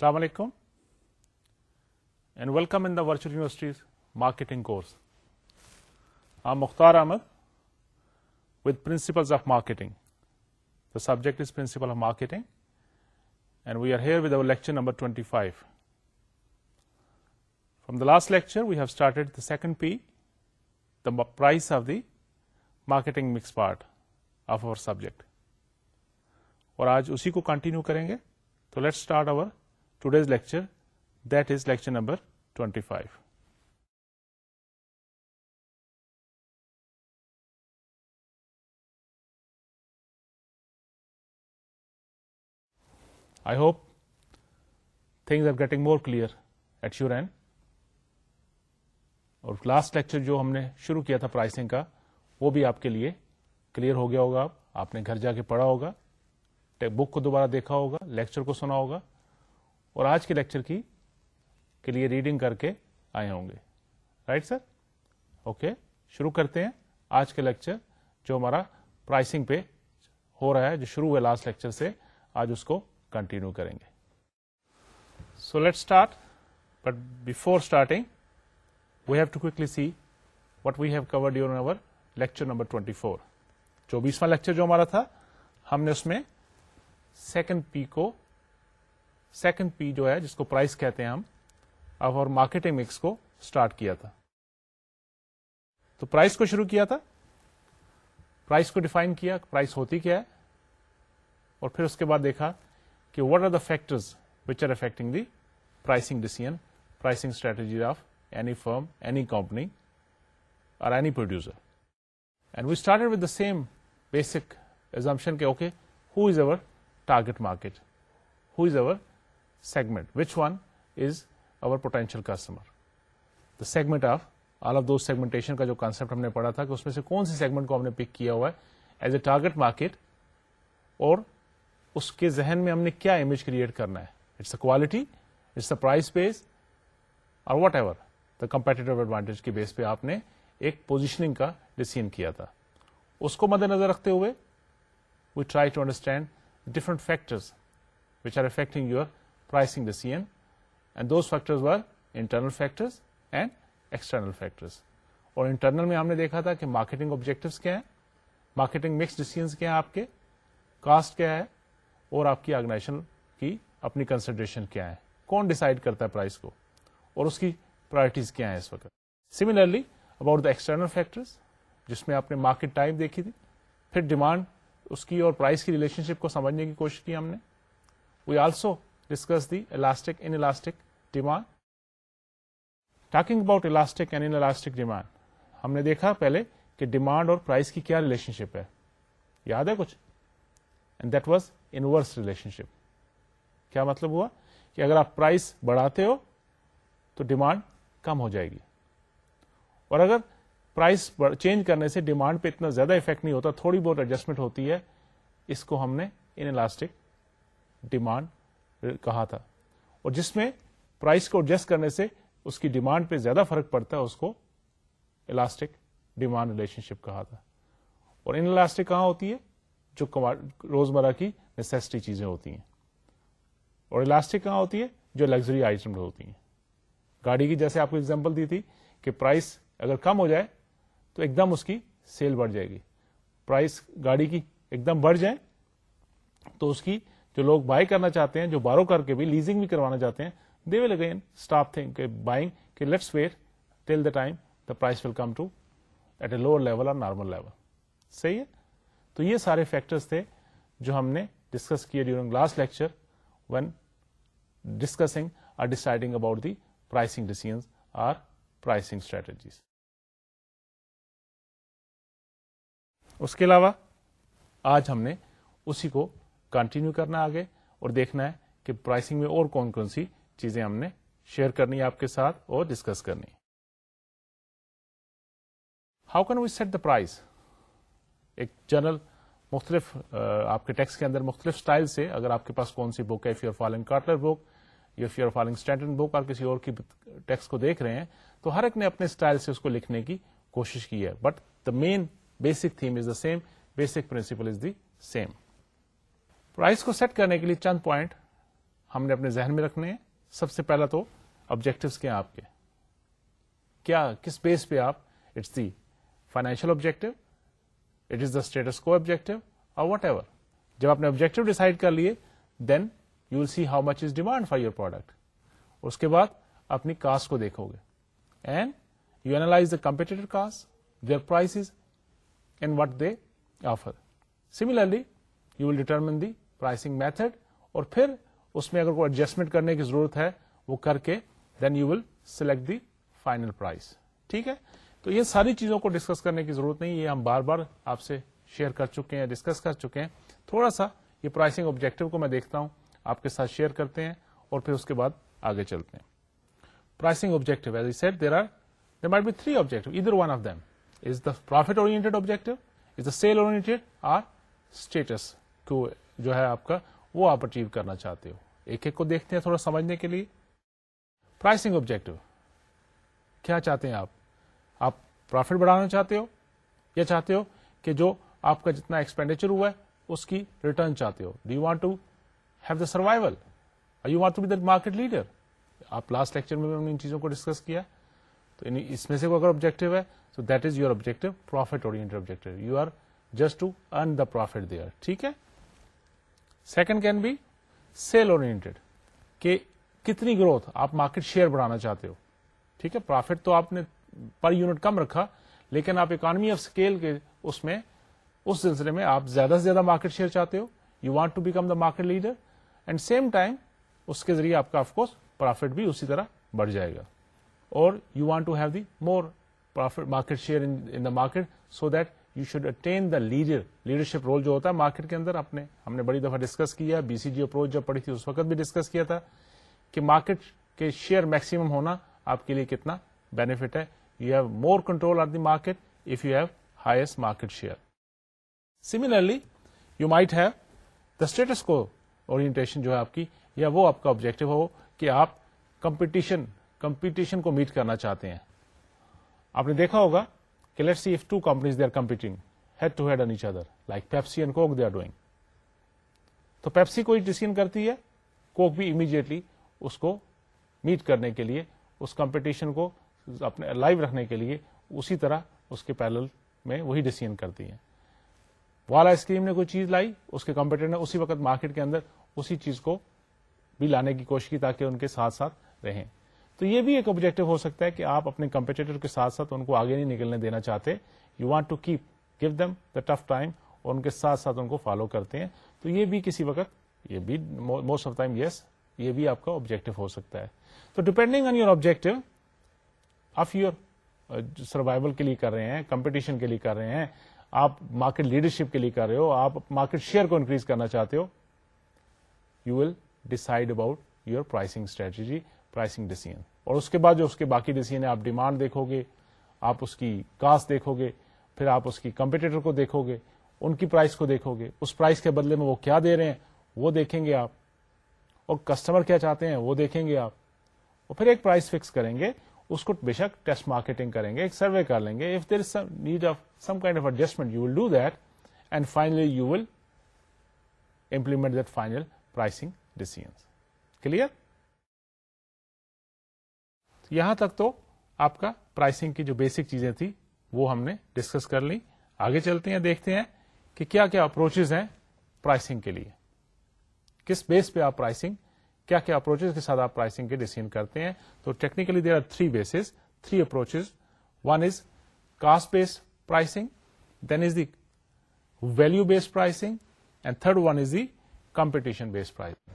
السلام علیکم and welcome in the virtual university's marketing course um Mukhtar Ahmed with principles of marketing the subject is principle of marketing and we are here with our lecture number twenty five from the last lecture we have started the second P the price of the marketing mix part of our subject اور آج اسی کو continue کریں گے. تو let start our today's lecture that is lecture number twenty five I hope things are getting more clear at your end اور last lecture جو ہم نے شروع کیا تھا پرائسنگ کا، وہ بھی آپ کے لیے کلیئر ہو گیا ہوگا. آپ نے گھر جا کے پڑھا ہوگا. بک کو دوبارہ دیکھا ہوگا. لیکچر کو سنا ہوگا. اور آج کے لیکچر کی کے لیے ریڈنگ کر کے آئے ہوں گے۔ رائٹ سر اوکے شروع کرتے ہیں آج کے لیکچر جو ہمارا پرائسنگ پہ ہو رہا ہے، جو شروع ہوئے لاسٹ لیکچر سے، آج اس کو کنٹینیو کریں گے۔ So let start but before starting we have to quickly see what we have covered your our lecture number twenty four چوبیسواں lecture جو ہمارا تھا، ہم نے اس میں سیکنڈ پی کو سیکنڈ پی جو ہے، جس کو پرائز کہتے ہیں ہم، اب اور مارکیٹنگ مکس کو اسٹارٹ کیا تھا۔ تو پرائز کو شروع کیا تھا۔ پرائز کو ڈیفائن کیا پرائز ہوتی کیا ہے۔ اور پھر اس کے بعد دیکھا کہ what are the factors which are affecting the pricing decision pricing strategy of any firm any company اور any producer and we started with the same basic examination کے okay who is our target market who is our segment which one is our potential customer the segment of all of those segmentation کا جو concept ہم نے پڑھا تھا کہ اس میں سے کون سی سیگمنٹ کو ہم نے پک کیا ہوا ہے ایز اے ٹارگیٹ مارکیٹ اور اس کے ذہن میں ہم نے کیا امیج کریٹ کرنا ہے it's a quality it's a price base or whatever the competitive advantage کے بیس پہ آپ نے ایک پوزیشننگ کا ڈسیزن کیا تھا اس کو مد نظر رکھتے ہوئے we try to understand different factors which are affecting your pricing decision and those factors were internal factors and external factors اور انٹرنل میں ہم نے دیکھا تھا کہ مارکیٹنگ آبجیکٹوس کیا ہے مارکیٹنگ مکس ڈیسیزنس کیا ہے آپ کے کاسٹ کیا ہے، اور آپ کی آرگنائزیشن کی اپنی کنسیڈریشن کیا ہے کون ڈیسائڈ کرتا ہے پرائز کو، اور اس کی پرائرٹیز کیا ہے اس وقت. Similarly about the external factors جس میں آپ نے مارکیٹ ٹائپ دیکھی تھی، پھر ڈیمانڈ اس کی اور پرائز کی ریلیشن شپ کو سمجھنے کی کوشش کی ہم نے. We also discuss the elastic inelastic demand talking about elastic and inelastic demand ہم نے دیکھا پہلے کہ ڈیمانڈ اور پرائز کی کیا ریلیشن شپ ہے. یاد ہے کچھ؟ And that was inverse relationship کیا مطلب ہوا؟ کہ اگر آپ پرائز بڑھاتے ہو تو ڈیمانڈ کم ہو جائے گی. اور اگر پرائز چینج کرنے سے ڈیمانڈ پہ اتنا زیادہ افیکٹ نہیں ہوتا، تھوڑی بہت ایڈجسٹمنٹ ہوتی ہے، اس کو ہم نے ان الاسٹک ڈیمانڈ کہا تھا۔ اور جس میں پرائز کو ایڈجسٹ کرنے سے اس کی ڈیمانڈ پہ زیادہ فرق پڑتا ہے، اس کو الاسٹک ڈیمانڈ ریلیشن شپ کہا تھا۔ اور ان الاسٹک کہاں ہوتی ہے؟ جو روزمرہ کی نیسٹی چیزیں ہوتی ہیں۔ اور الاسٹک کہاں ہوتی ہے؟ جو لگژری آئٹم ہوتی ہیں۔ گاڑی کی جیسے آپ کو اگزامپل دی تھی کہ پرائس اگر کم ہو جائے تو ایک دم اس کی سیل بڑھ جائے گی۔ پرائس گاڑی کی ایک دم بڑھ جائے تو اس کی جو لوگ بائی کرنا چاہتے ہیں، جو بارو کر کے بھی لیزنگ بھی کروانا چاہتے ہیں they will again stop think buying کہ let's wait till the time the price will come to at a lower level اور نارمل لیول صحیح ہے؟ تو یہ سارے فیکٹرز تھے جو ہم نے ڈسکس کیے during last lecture when discussing or deciding about the pricing decisions or pricing strategies اس کے علاوہ آج ہم نے اسی کو کنٹینیو کرنا آگے اور دیکھنا ہے کہ پرائسنگ میں اور کون کون سی چیزیں ہم نے شیئر کرنی ہے آپ کے ساتھ اور ڈسکس کرنی how can we set the price ایک جنرل مختلف آپ کے ٹیکس کے اندر مختلف اسٹائل سے اگر آپ کے پاس کون سی بک ہے فیور فالنگ کارٹلر بک یا فیور فالنگ اسٹینڈرڈ بک اور کسی اور کی ٹیکس کو دیکھ رہے ہیں، تو ہر ایک نے اپنے اسٹائل سے اس کو لکھنے کی کوشش کی ہے۔ But the main basic theme is the same basic principle is the same price کو سیٹ کرنے کے لیے چند پوائنٹ ہم نے اپنے ذہن میں رکھنے ہیں۔ سب سے پہلا تو آبجیکٹوس کیا آپ کے۔ کیا، کس بیس پہ آپ؟ It's the financial objective it is the status quo objective اور وٹ ایور جب آپ نے آبجیکٹو ڈیسائڈ کر لیے then you will see how much is demand for your product اس کے بعد اپنی کاسٹ کو دیکھو گے۔ And you analyse the competitor cost their price and what they offer similarly you will determine the pricing method اور پھر اس میں اگر کوئی ایڈجسٹمنٹ کرنے کی ضرورت ہے وہ کر کے then you will select the final price ٹھیک ہے؟ تو یہ ساری چیزوں کو ڈسکس کرنے کی ضرورت نہیں، یہ ہم بار بار آپ سے شیئر کر چکے ہیں ڈسکس کر چکے ہیں۔ تھوڑا سا یہ پرائسنگ آبجیکٹو کو میں دیکھتا ہوں، آپ کے ساتھ شیئر کرتے ہیں اور پھر اس کے بعد آگے چلتے ہیں۔ Pricing objective as set there are there might be three objective ادھر one of them is the profit oriented objective is the sale oriented or status quo جو ہے آپ کا، وہ آپ اچیو کرنا چاہتے ہو۔ ایک ایک کو دیکھتے ہیں تھوڑا سمجھنے کے لیے۔ پرائسنگ آبجیکٹو کیا چاہتے ہیں آپ؟ آپ پروفٹ بڑھانا چاہتے ہو یا چاہتے ہو کہ جو آپ کا جتنا ایکسپینڈیچر ہوا ہے، اس کی ریٹرن چاہتے ہو؟ Do you want to have the survival you want to be the market leader آپ لاسٹ لیکچر میں ہم نے ان چیزوں کو ڈسکس کیا۔ تو یعنی اس میں سے اگر آبجیکٹو ہے so that is your objective profit اور objective you are just to earn the profit there ٹھیک ہے؟ سیکنڈ کین بی سیل اور کہ کتنی گروتھ آپ مارکیٹ شیئر بڑھانا چاہتے ہو۔ ٹھیک ہے پروفٹ تو آپ نے پر یونٹ کم رکھا، لیکن آپ اکانمی آف اسکیل کے اس میں، اس سلسلے میں آپ زیادہ سے زیادہ مارکیٹ شیئر چاہتے ہو۔ You want to become the market leader and same time اس کے ذریعے آپ کا آف کورس پروفٹ بھی اسی طرح بڑھ جائے گا۔ اور you want to have the more profit market share in the market so that you should attain the leader leadership role جو ہوتا ہے مارکیٹ کے اندر، اپنے، ہم نے بڑی دفعہ ڈسکس کیا بی سی جی اپروچ جب پڑی تھی، اس وقت بھی ڈسکس کیا تھا کہ مارکیٹ کے شیئر میکسیمم ہونا آپ کے لیے کتنا بینیفٹ ہے۔ You have more control on the market if you have highest market share similarly you might have the status quo orientation جو ہے آپ کی، یا وہ آپ کا آبجیکٹو ہو کہ آپ کمپٹیشن کمپٹیشن کو میٹ کرنا چاہتے ہیں۔ آپ نے دیکھا ہوگا کہ let's see if two companies they are competing head to head each other like Pepsi and Coke they are doing تو پیپسی کوئی ڈیسیزن کرتی ہے کوک بھی امیڈیٹلی اس کو میٹ کرنے کے لیے، اس کمپٹیشن کو اپنے لائیو رکھنے کے لیے اسی طرح اس کے پیلل میں وہی ڈیسیزن کرتی ہے والا آئس کریم نے کوئی چیز لائی، اس کے کمپیٹر نے اسی وقت مارکیٹ کے اندر اسی چیز کو بھی لانے کی کوشش کی تاکہ ان کے ساتھ ساتھ رہیں۔ تو یہ بھی ایک آبجیکٹو ہو سکتا ہے کہ آپ اپنے کمپیٹیٹر کے ساتھ ساتھ ان کو آگے نہیں نکلنے دینا چاہتے۔ You want to keep give them the tough time اور ان کے ساتھ ساتھ ان کو فالو کرتے ہیں۔ تو یہ بھی کسی وقت، یہ بھی موسٹ آف ٹائم یس یہ بھی آپ کا آبجیکٹو ہو سکتا ہے۔ تو depending on your objective of your survival کے لیے کر رہے ہیں کمپٹیشن کے لیے کر رہے ہیں، آپ مارکیٹ لیڈرشپ کے لیے کر رہے ہو، آپ مارکیٹ شیئر کو انکریز کرنا چاہتے ہو you will decide about your pricing strategy pricing decision اور اس کے بعد جو اس کے باقی ڈیسیزن آپ ڈیمانڈ دیکھو گے آپ اس کی کاسٹ دیکھو گے پھر آپ اس کی کمپیٹیٹر کو دیکھو گے ان کی پرائز کو دیکھو گے اس پرائز کے بدلے میں وہ کیا دے رہے ہیں؟ وہ دیکھیں گے آپ۔ اور کسٹمر کیا چاہتے ہیں؟ وہ دیکھیں گے آپ۔ اور پھر ایک پرائز فکس کریں گے۔ اس کو بے شک ٹیسٹ مارکیٹنگ کریں گے، ایک سروے کر لیں گے۔ If there is need of some kind of adjustment you will do that and finally you will implement that final pricing decision clear یہاں تک تو آپ کا پرائسنگ کی جو بیسک چیزیں تھی وہ ہم نے ڈسکس کر لی آگے چلتے ہیں، دیکھتے ہیں کہ کیا کیا اپروچز ہیں پرائسنگ کے لیے۔ کس بیس پہ آپ پرائسنگ کیا کیا اپروچز کے ساتھ آپ پرائسنگ کے ڈیسیزن کرتے ہیں۔ تو technically there are three bases three approaches one is cost base pricing then is the value based pricing and third one is the competition based pricing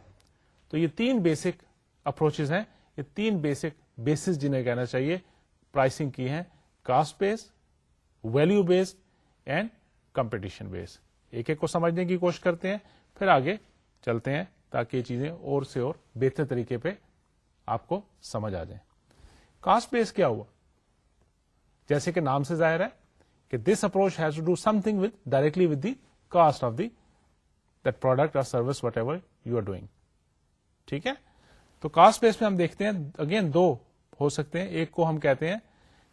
تو یہ تین بیسک اپروچز ہیں۔ یہ تین بیسک بیسز جنہیں کہنا چاہیے پرائسنگ کی ہیں cost base value based and competition base ایک ایک کو سمجھنے کی کوشش کرتے ہیں، پھر آگے چلتے ہیں تاکہ یہ چیزیں اور سے اور بہتر طریقے پہ آپ کو سمجھ آ جائیں۔ کاسٹ بیس کیا ہوا؟ جیسے کہ نام سے ظاہر ہے کہ this approach has to do something with directly with the cost of the that product اور service whatever you are doing ٹھیک ہے؟ تو کاسٹ بیس میں ہم دیکھتے ہیں اگین دو ہو سکتے ہیں۔ ایک کو ہم کہتے ہیں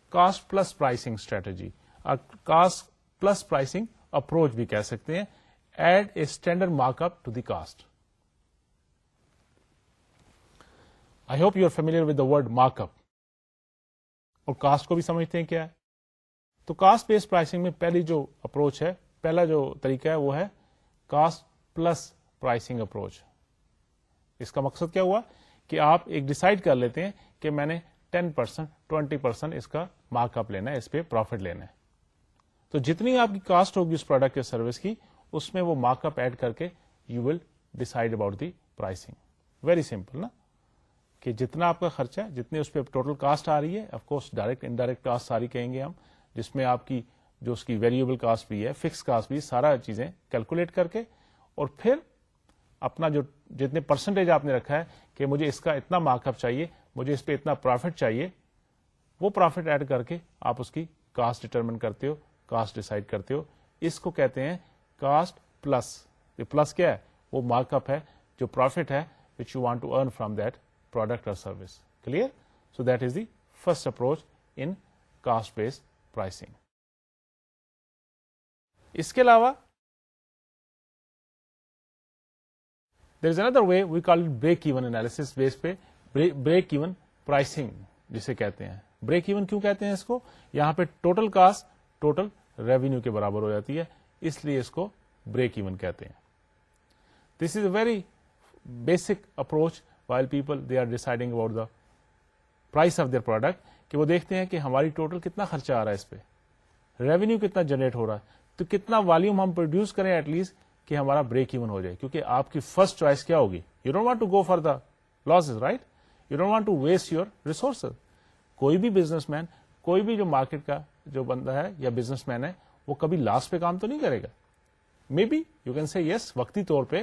کاسٹ پلس پرائسنگ اسٹریٹجی اور کاسٹ پلس پرائسنگ اپروچ بھی کہہ سکتے ہیں۔ Add a standard markup to the cost I hope you are familiar with the word markup اور کاسٹ کو بھی سمجھتے ہیں کیا ہے۔ تو کاسٹ بیس پرائسنگ میں پہلی جو اپروچ ہے، پہلا جو طریقہ ہے، وہ ہے کاسٹ پلس پرائسنگ اپروچ اس کا مقصد کیا ہوا؟ کہ آپ ایک ڈسائڈ کر لیتے ہیں کہ میں نے ٹین پرسینٹ ٹوینٹی پرسینٹ اس کا مارک اپ لینا ہے، اس پہ پروفٹ لینا ہے۔ تو جتنی آپ کی کاسٹ ہوگی اس پروڈکٹ یا سروس کی، اس میں وہ مارک اپ ایڈ کر کے you will decide about the pricing very simple نا؟ کہ جتنا آپ کا خرچہ ہے، جتنی اس پہ ٹوٹل کاسٹ آ رہی ہے of course direct indirect cost ساری کہیں گے ہم، جس میں آپ کی جو اس کی ویریبل کاسٹ بھی ہے فکس کاسٹ بھی، سارا چیزیں کیلکولیٹ کر کے اور پھر اپنا جو جتنے پرسنٹیج آپ نے رکھا ہے کہ مجھے اس کا اتنا مارک اپ چاہیے مجھے اس پہ اتنا پروفٹ چاہیے۔ وہ پروفٹ ایڈ کر کے آپ اس کی کاسٹ ڈٹرمن کرتے ہو کاسٹ ڈسائڈ کرتے ہو۔ اس کو کہتے ہیں کاسٹ پلس پلس کیا ہے؟ وہ مارک اپ ہے جو پروفٹ ہے which you want to earn from that product اور service clear so that is the first approach in cost based pricing اس کے علاوہ there is another way we call break even analysis base پہ۔ Break even pricing جسے کہتے ہیں۔ Break even کیوں کہتے ہیں اس کو؟ یہاں پہ ٹوٹل کاسٹ، ٹوٹل ریونیو کے برابر ہو جاتی ہے، اس لیے اس کو بریک ایون کہتے ہیں۔ This is a very basic approach while people they are deciding about the price of their product کہ وہ دیکھتے ہیں کہ ہماری ٹوٹل کتنا خرچہ آ رہا ہے اس پہ۔ ریونیو کتنا جنریٹ ہو رہا ہے۔ تو کتنا والیوم ہم پروڈیوس کریں ایٹ لیسٹ کہ ہمارا بریک ایون ہو جائے، کیونکہ آپ کی فرسٹ چوائس کیا ہوگی؟ You don't want to go for the loss right you don't want to waste your resources کوئی بھی بزنس مین کوئی بھی جو مارکیٹ کا جو بندہ ہے یا بزنس مین ہے، وہ کبھی لاسٹ پہ کام تو نہیں کرے گا. Maybe you can see yes وقتی طور پہ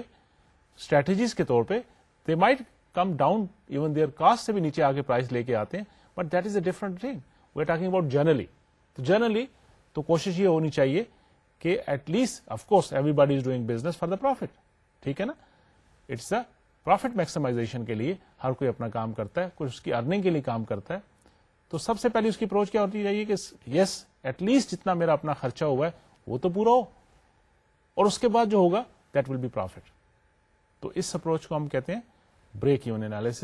اسٹریٹجیز کے طور پہ they might come down even their cost سے بھی نیچے آگے پرائز لے کے آتے ہیں but that is a different thing we are talking about generally تو جرنلی تو کوشش یہ ہونی چاہیے کہ at least of course everybody is doing business for the profit ٹھیک ہے نا؟ اٹس دا پروفٹ میکسمائزیشن کے لیے ہر کوئی اپنا کام کرتا ہے، کچھ اس کی ارننگ کے لیے کام کرتا ہے۔ تو سب سے پہلے اس کی اپروچ کیا ہوتی چاہیے کہ یس ایٹ لیسٹ جتنا میرا اپنا خرچہ ہوا ہے، وہ تو پورا ہو۔ اور اس کے بعد جو ہوگا دیٹ ول بی پروفٹ تو اس اپروچ کو ہم کہتے ہیں break even analysis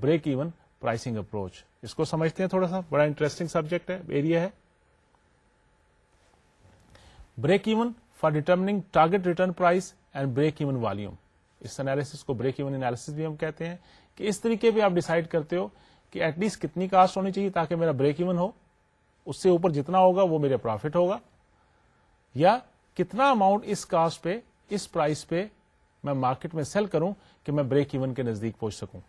break even pricing approach اس کو سمجھتے ہیں تھوڑا سا، بڑا انٹرسٹنگ سبجیکٹ ہے ایریا ہے۔ Break even for determining target return price and break even volume us analysis کو بریک ایون انالیس بھی ہم کہتے ہیں کہ اس طریقے بھی آپ ڈیسائڈ کرتے ہو کہ ایٹ لیسٹ کتنی کاسٹ ہونی چاہیے تاکہ میرا بریک ایون ہو، اس سے اوپر جتنا ہوگا وہ میرے پروفٹ ہوگا، یا کتنا اماؤنٹ اس کاسٹ پہ، اس پرائز پہ میں مارکیٹ میں سیل کروں کہ میں بریک ایون کے نزدیک پہنچ سکوں۔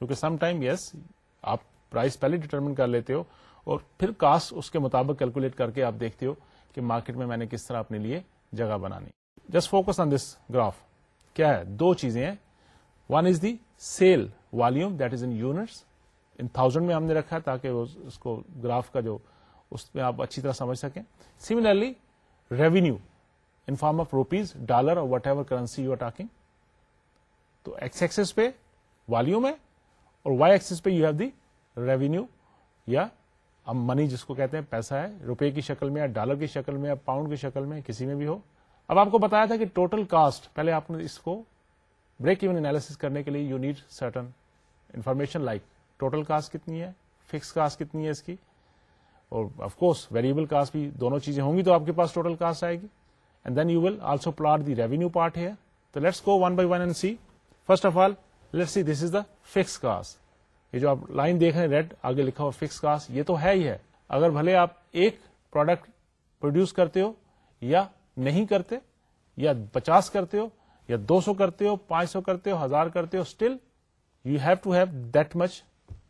کیونکہ سم ٹائم یس آپ پرائز پہلے ڈیٹرمن کر لیتے ہو اور پھر کاسٹ اس کے مطابق کیلکولیٹ کر کے آپ دیکھتے ہو کہ مارکیٹ میں میں نے کس طرح اپنے لیے جگہ بنانی۔ Just focus on this graph کیا ہے؟ دو چیزیں ہیں۔ One is the sale volume that is in units in thousand میں ہم نے رکھا ہے تاکہ اس کو گراف کا جو اس میں آپ اچھی طرح سمجھ سکیں۔ Similarly revenue in form of rupees dollar اور whatever currency you are talking تو ایکس ایکسس پہ والیوم ہے اور وائی ایکسس پہ یو ہیو دی ریونیو یا اب منی جس کو کہتے ہیں، پیسہ ہے۔ روپے کی شکل میں یا ڈالر کی شکل میں یا پاؤنڈ کی شکل میں کسی میں بھی ہو۔ اب آپ کو بتایا تھا کہ ٹوٹل کاسٹ پہلے آپ نے اس کو بریک ایون انالیس کرنے کے لیے you need certain information like total cost کتنی ہے فکس کاسٹ کتنی ہے اس کی، اور آف کورس ویریبل کاسٹ بھی دونوں چیزیں ہوں گی تو آپ کے پاس ٹوٹل کاسٹ آئے گی. And then you will also plot the revenue part ہے تو let's go one by one and see first of all let see this is the fixed cost یہ جو آپ لائن دیکھ رہے ہیں ریڈ آگے لکھا ہوا فکس کاسٹ یہ تو ہے ہی ہے. اگر بھلے آپ ایک پروڈکٹ پروڈیوس کرتے ہو یا نہیں کرتے، یا پچاس کرتے ہو، یا دو سو کرتے ہو، پانچ سو کرتے ہو، ہزار کرتے ہو still you have to have that much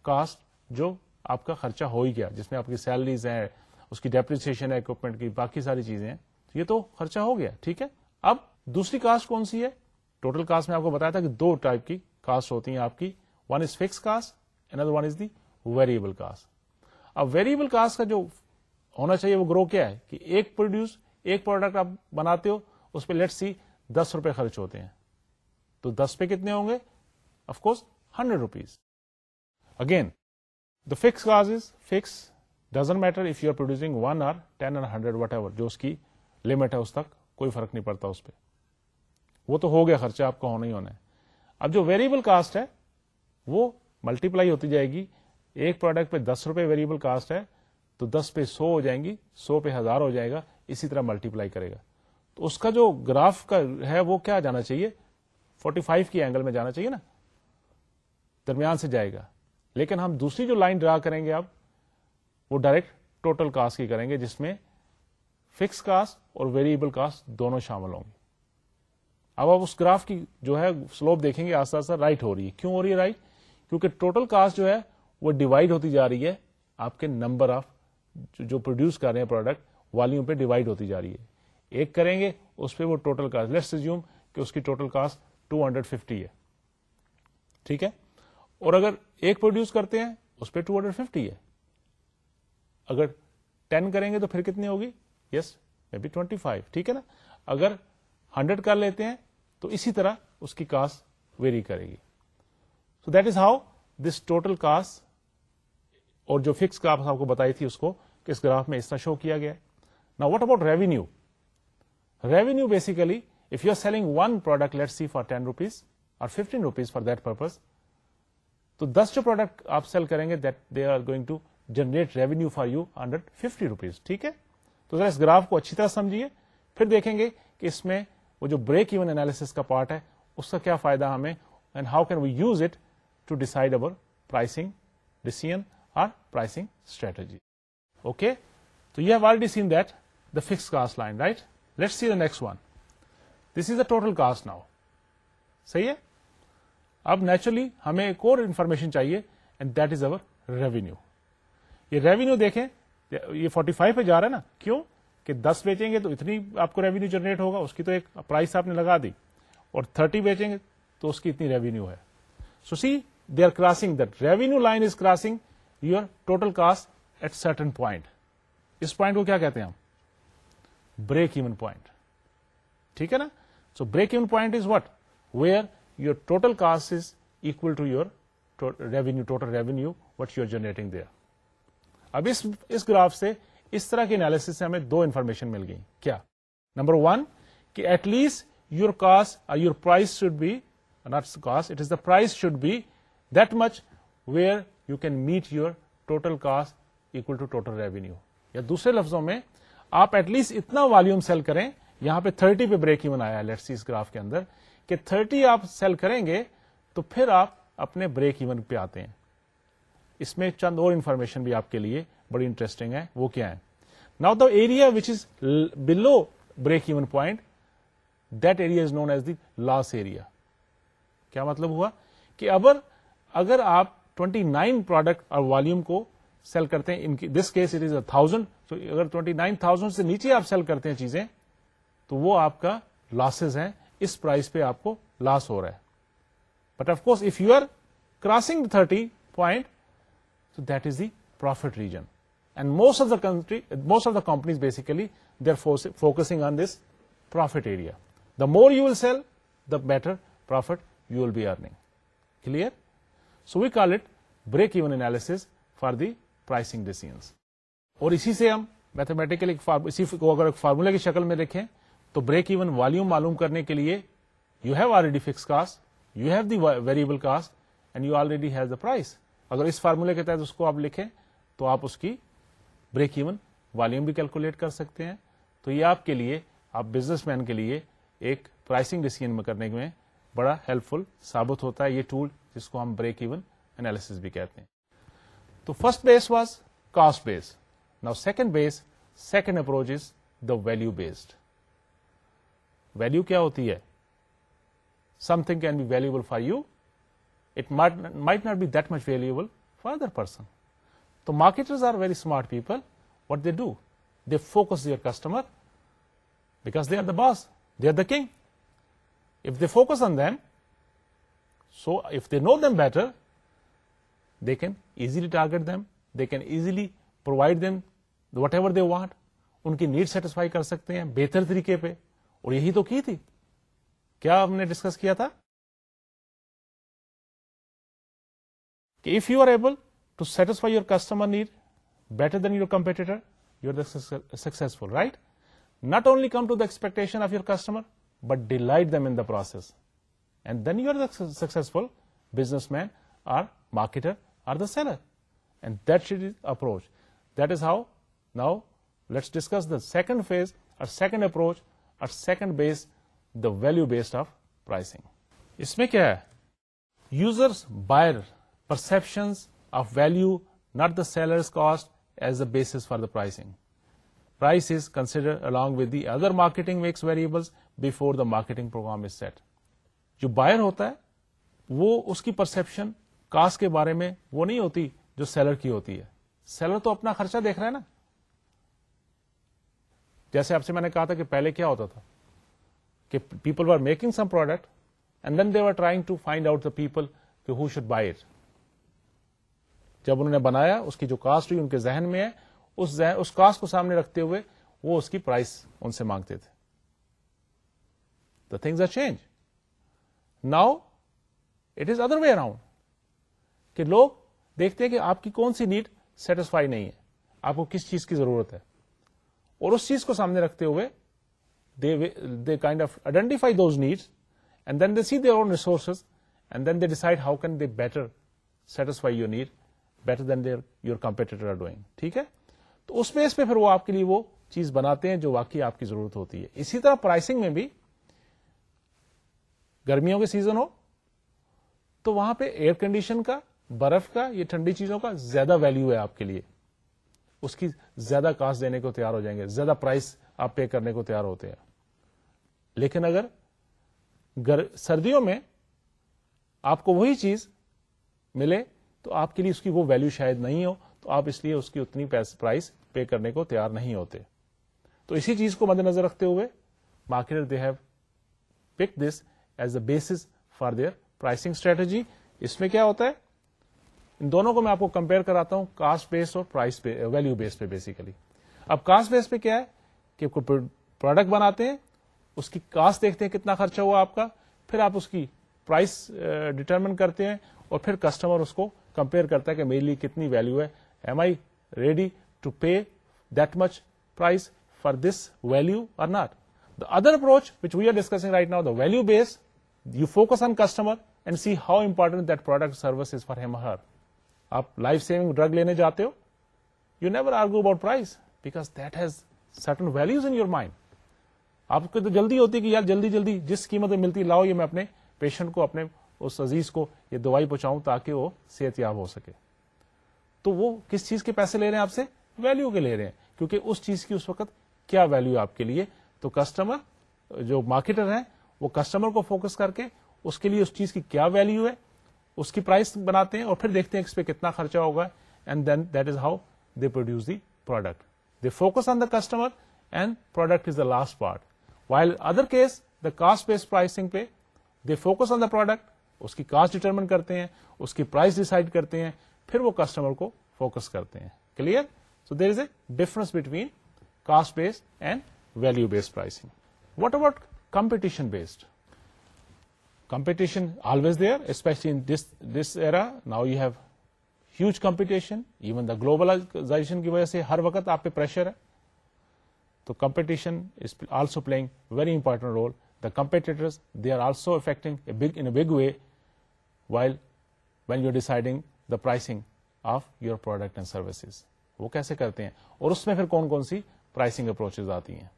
cost جو آپ کا خرچہ ہو ہی گیا، جس میں آپ کی سیلریز ہیں، اس کی ڈیپریسن ہے اکوپمنٹ کی، باقی ساری چیزیں ہیں۔ یہ تو خرچہ ہو گیا، ٹھیک ہے؟ اب دوسری کاسٹ کون سی ہے؟ ٹوٹل کاسٹ میں آپ کو بتایا تھا کہ دو ٹائپ کی کاسٹ ہوتی ہیں آپ کی۔ One is fixed cost another one is the variable cost اب ویریبل کاسٹ کا جو ہونا چاہیے وہ گرو کیا ہے؟ کہ ایک پروڈیوس ایک پروڈکٹ آپ بناتے ہو، اس پہ لیٹ سی دس روپے خرچ ہوتے ہیں۔ تو دس پہ کتنے ہوں گے؟ Of course hundred rupees again the fixed cost is fixed doesn't matter if you are producing one or ten اور ہنڈریڈ وٹ ایور جو اس کی لمٹ ہے اس تک، کوئی فرق نہیں پڑتا اس پہ۔ وہ تو ہو گیا خرچہ، آپ کا ہونا ہی ہونا ہے۔ اب جو ویریبل کاسٹ ہے، وہ ملٹی پلائی ہوتی جائے گی۔ ایک پروڈکٹ پہ دس روپے ویریبل کاسٹ ہے، تو دس پہ سو ہو جائیں گی، سو پہ ہزار ہو جائے گا۔ اسی طرح ملٹی پلائی کرے گا۔ تو اس کا جو گراف کا ہے وہ کیا جانا چاہیے؟ فورٹی فائیو کی اینگل میں جانا چاہیے نا۔ درمیان سے جائے گا۔ لیکن ہم دوسری جو لائن ڈرا کریں گے اب، وہ ڈائریکٹ ٹوٹل کاسٹ کی کریں گے، جس میں فکس کاسٹ اور ویریبل کاسٹ دونوں شامل ہوں گے۔ اب آپ اس گراف کی جو ہے سلوپ دیکھیں گے آستا آستہ رائٹ ہو رہی ہے۔ کیوں ہو رہی ہے رائٹ کیونکہ ٹوٹل کاسٹ جو ہے وہ ڈیوائڈ ہوتی جا رہی ہے آپ کے نمبر آف جو پروڈیوس کر رہے ہیں پروڈکٹ والیوم پہ ڈیوائڈ ہوتی جا رہی ہے۔ ایک کریں گے، اس پہ وہ ٹوٹل کاسٹ۔ لیٹس زیوم کہ اس کی total cost two hundred fifty ہے۔ ٹھیک ہے؟ اور اگر ایک پروڈیوس کرتے ہیں، اس پہ ٹو ہنڈریڈ ففٹی ہے۔ اگر ٹین کریں گے تو پھر کتنی ہوگی؟ Yes maybe twenty five. ٹھیک ہے نا؟ اگر ہنڈریڈ کر لیتے ہیں، تو اسی طرح اس کی کاسٹ ویری کرے گی۔ So that is how this total cost اور جو فکس کاسٹ آپ کو بتائی تھی اس کو کس گراف میں اس طرح شو کیا گیا ہے۔ نا what about revenue revenue basically if you are selling one product let see for ten rupees اور fifteen rupees for that purpose تو دس جو پروڈکٹ آپ سیل کریں گے that they are going to generate revenue for you hundred fifty rupees ٹھیک ہے تو ذرا اس گراف کو اچھی طرح سمجھیے پھر دیکھیں گے کہ اس میں وہ جو بریک ایون اینالس کا پارٹ ہے اس کا کیا فائدہ ہمیں and how can we use it to decide over pricing decision اور پرائسنگ اسٹریٹجی اوکے تو you have already seen that the fixed cost line right let see the next one this is the total cost now صحیح ہے اب naturally ہمیں ایک اور information چاہیے and that is over revenue یہ revenue دیکھیں یہ 45 فائیو پہ جا رہا ہے نا کیوں کہ دس بیچیں گے تو اتنی آپ کو ریونیو جنریٹ ہوگا اس کی تو ایک پرائز آپ نے لگا دی اور تھرٹی بیچیں گے تو اس کی اتنی ریونیو ہے so see they are crossing that revenue line is crossing your total cost at certain point us point کو کیا کہتے ہیں ہم بریک ایون پوائنٹ ٹھیک ہے نا؟ So break even point is what where your total cost is equal to your revenue total revenue what you are generating there اب اس اس گراف سے اس طرح کے انالیس سے ہمیں دو انفارمیشن مل گئی کیا؟ نمبر ون کہ at least your cost your price should be not cost it is the price should be that much where you can meet your total cost equal to total revenue یا دوسرے لفظوں میں آپ at least اتنا volume sale کریں، یہاں پہ thirty پہ بریک ایون آیا لیٹ سی اس گراف کے اندر، کہ تھرٹی آپ سیل کریں گے تو پھر آپ اپنے بریک ایون پہ آتے ہیں۔ اس میں چند اور انفارمیشن بھی آپ کے لیے بڑی انٹرسٹنگ ہے، وہ کیا ہے؟ Now the area which is below break even point that area is known as the loss area کیا مطلب ہوا؟ کہ ابر اگر آپ ٹوینٹی نائن پروڈکٹ اور والیوم کو سیل کرتے ہیں. ان کی this case it is a thousand تو اگر ٹوینٹی نائن تھاؤزینڈ سے نیچے آپ سیل کرتے ہیں چیزیں، تو وہ آپ کا لاسز ہیں. اس پرائز پہ آپ کو لاس ہو رہا ہے. But of course if you are crossing thirty point تو that is the profit region and most of the country most of the companies basically they are focusing on this profit area the more you will sell the better profit you will be earning clear so we call it break even analysis for the pricing decisions. اور اسی سے ہم mathematically اسی کو اگر ایک formula کی شکل میں دیکھیں تو بریک ایون والیوم معلوم کرنے کے لیے you have already fixed cost you have the variable cost and you already has the price اگر اس فارمولے کے تحت اس کو آپ لکھیں تو آپ اس کی بریک ایون والیوم بھی کیلکولیٹ کر سکتے ہیں۔ تو یہ آپ کے لیے، آپ بزنس مین کے لیے ایک پرائسنگ ڈیسیزن میں کرنے میں بڑا ہیلپ فل ثابت ہوتا ہے۔ یہ ٹول جس کو ہم بریک ایون اینالس بھی کہتے ہیں۔ تو first base was cost base now second base second approach is the value based value کیا ہوتی ہے? Something can be valuable for you it might not be that much valuable for other person تو marketers are very smart people what they do they focus your customer because they are the boss they are the king if they focus on then so if they know them better better, they can easily target them. They can easily provide them whatever they want. ان کی need satisfy کر سکتے ہیں بہتر طریقے پہ اور یہی تو کی تھی کیا ہم نے ڈسکس کیا تھا کہ if you are able to satisfy your customer need better than your competitor you are successful right not only come to the expectation of your customer but delight them in the process and then you are successful businessman or marketer. Or the seller and that shed approach that is how now let's discuss the second phase اور second approach اور second base the value based of pricing اس میں کیا ہے users buyer perceptions of value not the sellers cost as the base for the pricing price is consider along with the other marketing mix variables before the marketing program is set جو buyer ہوتا ہے وہ اس کی perception cost کے بارے میں وہ نہیں ہوتی جو سیلر کی ہوتی ہے۔ سیلر تو اپنا خرچہ دیکھ رہا ہے نا۔ جیسے آپ سے میں نے کہا تھا کہ پہلے کیا ہوتا تھا کہ people are making some product and then they are trying to find out the people کہ ہو شوڈ بائی اٹ جب انہوں نے بنایا، اس کی جو کاسٹ ہوئی، ان کے ذہن میں ہے، اس ذہن، اس کاسٹ کو سامنے رکھتے ہوئے وہ اس کی پرائس ان سے مانگتے تھے۔ The things are change now it is other way around کہ لوگ دیکھتے ہیں کہ آپ کی کون سی نیڈ سیٹسفائی نہیں ہے۔ آپ کو کس چیز کی ضرورت ہے؟ اور اس چیز کو سامنے رکھتے ہوئے they kind of identify those needs and then they see their own resources and then they decide how can they better satisfy your need better than their your competitor are doing ٹھیک ہے؟ تو اس بیس پہ پھر وہ آپ کے لیے وہ چیز بناتے ہیں جو واقعی آپ کی ضرورت ہوتی ہے۔ اسی طرح پرائسنگ میں بھی گرمیوں کے سیزن ہو تو وہاں پہ ایئر کنڈیشن کا برف کا یہ ٹھنڈی چیزوں کا زیادہ ویلو ہے آپ کے لیے۔ اس کی زیادہ کاسٹ دینے کو تیار ہو جائیں گے، زیادہ پرائس آپ پے کرنے کو تیار ہوتے ہیں۔ لیکن اگر سردیوں میں آپ کو وہی چیز ملے تو آپ کے لیے اس کی وہ ویلو شاید نہیں ہو، تو آپ اس لیے اس کی اتنی پرائز پے کرنے کو تیار نہیں ہوتے۔ تو اسی چیز کو مد نظر رکھتے ہوئے market they have pick this as a basis for their pricing strategy اس میں کیا ہوتا ہے؟ ان دونوں کو میں آپ کو کمپیئر کراتا ہوں کاسٹ بیس اور پرائز ویلو بیس پہ بیسیکلی اب کاسٹ بیس پہ کیا ہے کہ پروڈکٹ بناتے ہیں، اس کی کاسٹ دیکھتے ہیں کتنا خرچہ ہوا آپ کا، پھر آپ اس کی پرائس ڈٹرمن کرتے ہیں اور پھر کسٹمر اس کو کمپیئر کرتا ہے کہ میرے لیے کتنی ویلو ہے۔ Am I ready to pay that much price for this value are not the other approach which we are discussing right now the value base you focus on customer and see how important that product service is for him her آپ life saving drug لینے جاتے ہو you never argue about price because that has certain values in your mind آپ کو تو جلدی ہوتی ہے کہ یار جلدی جلدی جس قیمت میں ملتی، لاؤ یہ میں اپنے پیشنٹ کو، اپنے اس عزیز کو یہ دوائی پہنچاؤں تاکہ وہ صحت یاب ہو سکے۔ تو وہ کس چیز کے پیسے لے رہے ہیں آپ سے؟ ویلو کے لے رہے ہیں۔ کیونکہ اس چیز کی اس وقت کیا ویلو آپ کے لیے؟ تو کسٹمر جو مارکیٹر ہیں، وہ کسٹمر کو فوکس کر کے اس کے لیے اس چیز کی کیا ویلو ہے؟ اس کی پرائس بناتے ہیں اور پھر دیکھتے ہیں اس پہ کتنا خرچہ ہوگا and then that is how they produce the product they focus on the customer and product is the last part while other case the cost based pricing پہ they focus on the product اس کی cost determine کرتے ہیں، اس کی price decide کرتے ہیں، پھر وہ کسٹمر کو فوکس کرتے ہیں. Clear so there is a difference between cost based and value based pricing what about competition based competition always there especially in this era now you have huge competition even the globalization کی وجہ سے ہر وقت آپ پہ pressure ہے تو competition is also playing very important role the competitor they are also affecting in big way while when you deciding the pricing of your product and services وہ کیسے کرتے ہیں؟ اور اس میں پھر کون کون سی پرائسنگ اپروچز آتی ہیں؟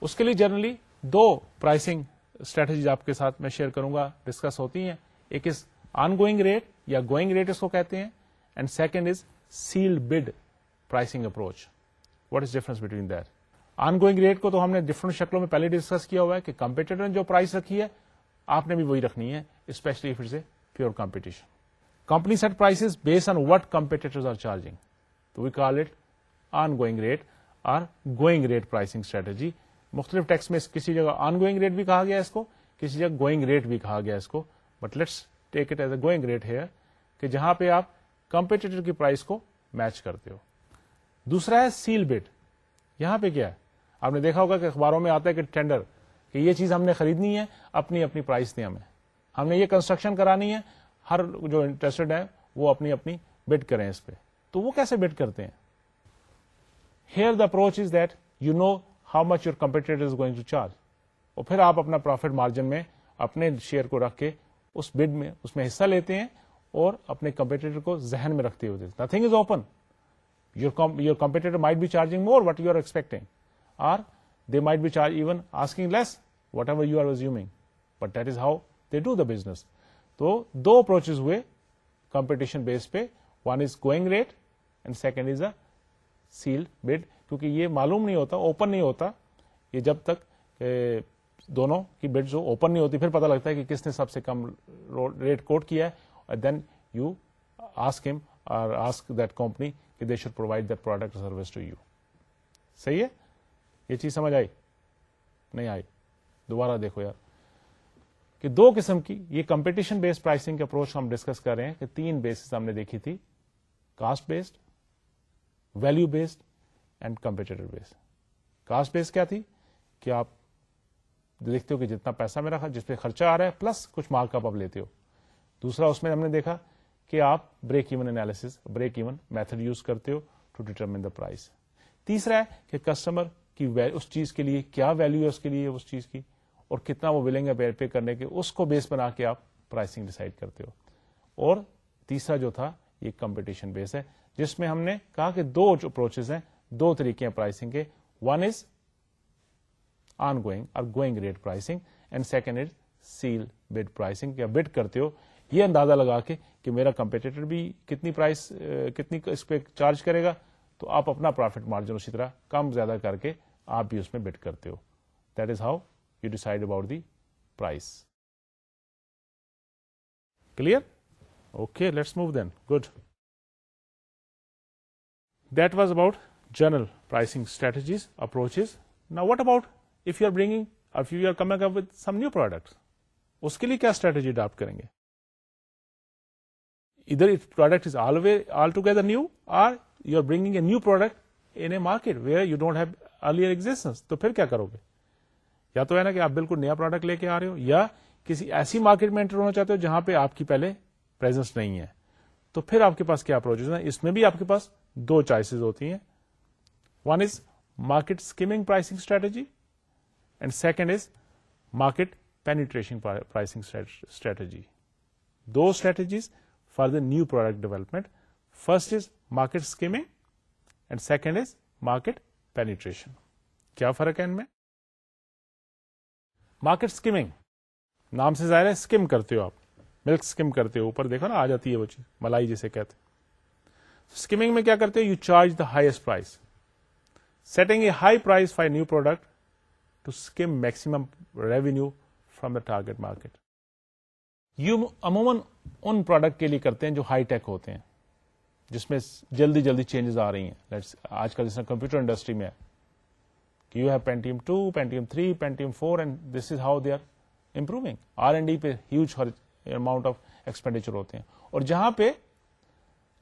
اس کے لیے جنرلی دو پرائسنگ اسٹریٹجیز آپ کے ساتھ میں شیئر کروں گا ڈسکس ہوتی ہیں۔ ایک از آن گوئنگ ریٹ یا گوئنگ ریٹ اس کو کہتے ہیں and second is sealed bid pricing approach what is difference between that ongoing rate کو تو ہم نے ڈفرنٹ شکلوں میں پہلے ڈسکس کیا ہوا ہے کہ کمپیٹیٹر نے جو پرائز رکھی ہے، آپ نے بھی وہی رکھنی ہے especially if it's a pure competition company set price base on what competitor are charging تو we call it ongoing rate or going rate pricing strategy مختلف ٹیکس میں کسی جگہ آن گوئنگ ریٹ بھی کہا گیا اس کو، کسی جگہ گوئنگ ریٹ بھی کہا گیا اس کو۔ But let's take it as a going rate ہے کہ جہاں پہ آپ کمپیٹیٹر کی پرائز کو میچ کرتے ہو۔ دوسرا ہے سیل بٹ یہاں پہ کیا ہے؟ آپ نے دیکھا ہوگا کہ اخباروں میں آتا ہے کہ ٹینڈر کہ یہ چیز ہم نے خریدنی ہے، اپنی اپنی پرائز دیں ہمیں۔ ہم نے یہ کنسٹرکشن کرانی ہے، ہر جو انٹرسٹڈ ہے وہ اپنی اپنی بٹ کریں اس پہ۔ تو وہ کیسے بٹ کرتے ہیں؟ Here the approach is that you know how much your competitor is going to charge اور پھر آپ اپنا پروفٹ مارجن میں اپنے شیئر کو رکھ کے اس بڈ میں، اس میں حصہ لیتے ہیں اور اپنے کمپیٹیٹر کو ذہن میں رکھتے ہوئے۔ Nothing is open your competitor might be charging more what you are expecting or they might be charge even asking less whatever you are resuming but that is how they do the business تو دو approaches ہوئے competition base پہ۔ One is going rate and second is a sealed bid کیونکہ یہ معلوم نہیں ہوتا open نہیں ہوتا۔ یہ جب تک دونوں کی بڈ جو اوپن نہیں ہوتی، پھر پتا لگتا ہے کہ کس نے سب سے کم ریٹ کوٹ کیا ہے۔ دین یو آسک ہم اور آسک دیٹ کمپنی کہ they should provide that product service to you صحیح ہے؟ یہ چیز سمجھ آئی؟ نہیں آئی۔ دوبارہ دیکھو یار۔ کہ دو قسم کی، یہ کمپٹیشن بیسڈ پرائسنگ اپروچ ہم ڈسکس کر رہے ہیں کہ تین بیسز ہم نے دیکھی تھی۔ Cost based value based and competitor base cost base کیا تھی؟ کہ آپ دیکھتے ہو کہ جتنا پیسہ میرا جس پہ خرچہ آ رہا ہے پلس کچھ مارک اپ آپ لیتے ہو۔ دوسرا، اس میں ہم نے دیکھا کہ آپ break even analysis break even method use کرتے ہو ٹو ڈیٹرمن دا پرائز تیسرا ہے کہ کسٹمر کی اس چیز کے لیے کیا ویلو ہے اس کے لیے اس چیز کی اور کتنا وہ ولنگ ہے پے کرنے کے، اس کو بیس بنا کے آپ پرائسنگ ڈسائڈ کرتے ہو۔ اور تیسرا جو تھا، یہ کمپٹیشن بیس ہے۔ جس میں ہم نے کہا کہ دو جو اپروچز ہیں، دو طریقے ہیں پرائسنگ کے۔ ون از آن گوئنگ اور going rate pricing and second is sealed bid pricing یا بڈ کرتے ہو۔ یہ اندازہ لگا کے کہ میرا کمپیٹیٹر بھی کتنی پرائس کتنی اس پہ چارج کرے گا، تو آپ اپنا پروفٹ مارجن اسی طرح کم زیادہ کر کے آپ بھی اس میں بٹ کرتے ہو۔ That is how you decide about the price clear okay let's move then good that was about general pricing strategies approaches نا what about if you are bringing if you are coming up with some new product اس کے لیے کیا strategy adapt کریں گے either product is all way altogether new or you are bringing a new product in a market where you don't have earlier existence تو پھر کیا کرو گے یا تو ہے نا کہ آپ بالکل نیا پروڈکٹ لے کے آ رہے ہو یا کسی ایسی مارکیٹ میں انٹر ہونا چاہتے ہو جہاں پہ آپ کی پہلے پرزنس نہیں ہے تو پھر آپ کے پاس کیا اپروچ ہے اس میں بھی آپ کے پاس دو چوائسیز ہوتی ہیں۔ One is market skimming pricing strategy and second is market penetration pricing strategy do strategies for the new product development first is market skimming and second is market penetration کیا فرق ہے ان میں مارکیٹ اسکیمنگ نام سے ظاہر ہے scheme کرتے ہو آپ ملک اسکیم کرتے ہو اوپر دیکھو نا آ جاتی ہے وہ چیز ملائی جسے کہتے اسکیمنگ میں کیا کرتے ہو you charge the highest price setting a high price for new product to skim maximum revenue from the target market you عموماً ان پروڈکٹ کے لیے کرتے ہیں جو ہائی ٹیک ہوتے ہیں، جس میں جلدی جلدی چینجز آ رہی ہیں. آج کل جس طرح کمپیوٹر انڈسٹری میں ہے you have Pentium two Pentium three Pentium four and this is how they are improving R and D پہ ہیوج اماؤنٹ آف ایکسپینڈیچر ہوتے ہیں۔ اور جہاں پہ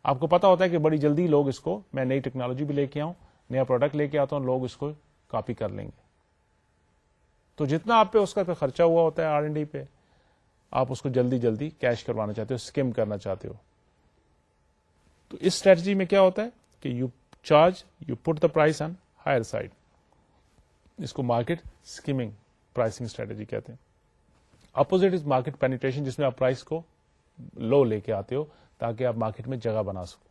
آپ کو پتا ہوتا ہے کہ بڑی جلدی لوگ اس کو، میں نئی ٹیکنالوجی بھی لے کے آؤں، نیا پروڈکٹ لے کے آتا ہوں، لوگ اس کو کاپی کر لیں گے۔ تو جتنا آپ پہ اس کا خرچہ ہوا ہوتا ہے آر این ڈی پہ، آپ اس کو جلدی جلدی کیش کروانا چاہتے ہو اسکیم کرنا چاہتے ہو۔ تو اس اسٹریٹجی میں کیا ہوتا ہے کہ you charge you put the price on higher side اس کو مارکیٹ اسکیمنگ پرائسنگ اسٹریٹجی کہتے ہیں۔ اپوزٹ از مارکیٹ پینیٹریشن جس میں آپ پرائز کو لو لے کے آتے ہو۔ تاکہ آپ مارکیٹ میں جگہ بنا سکو۔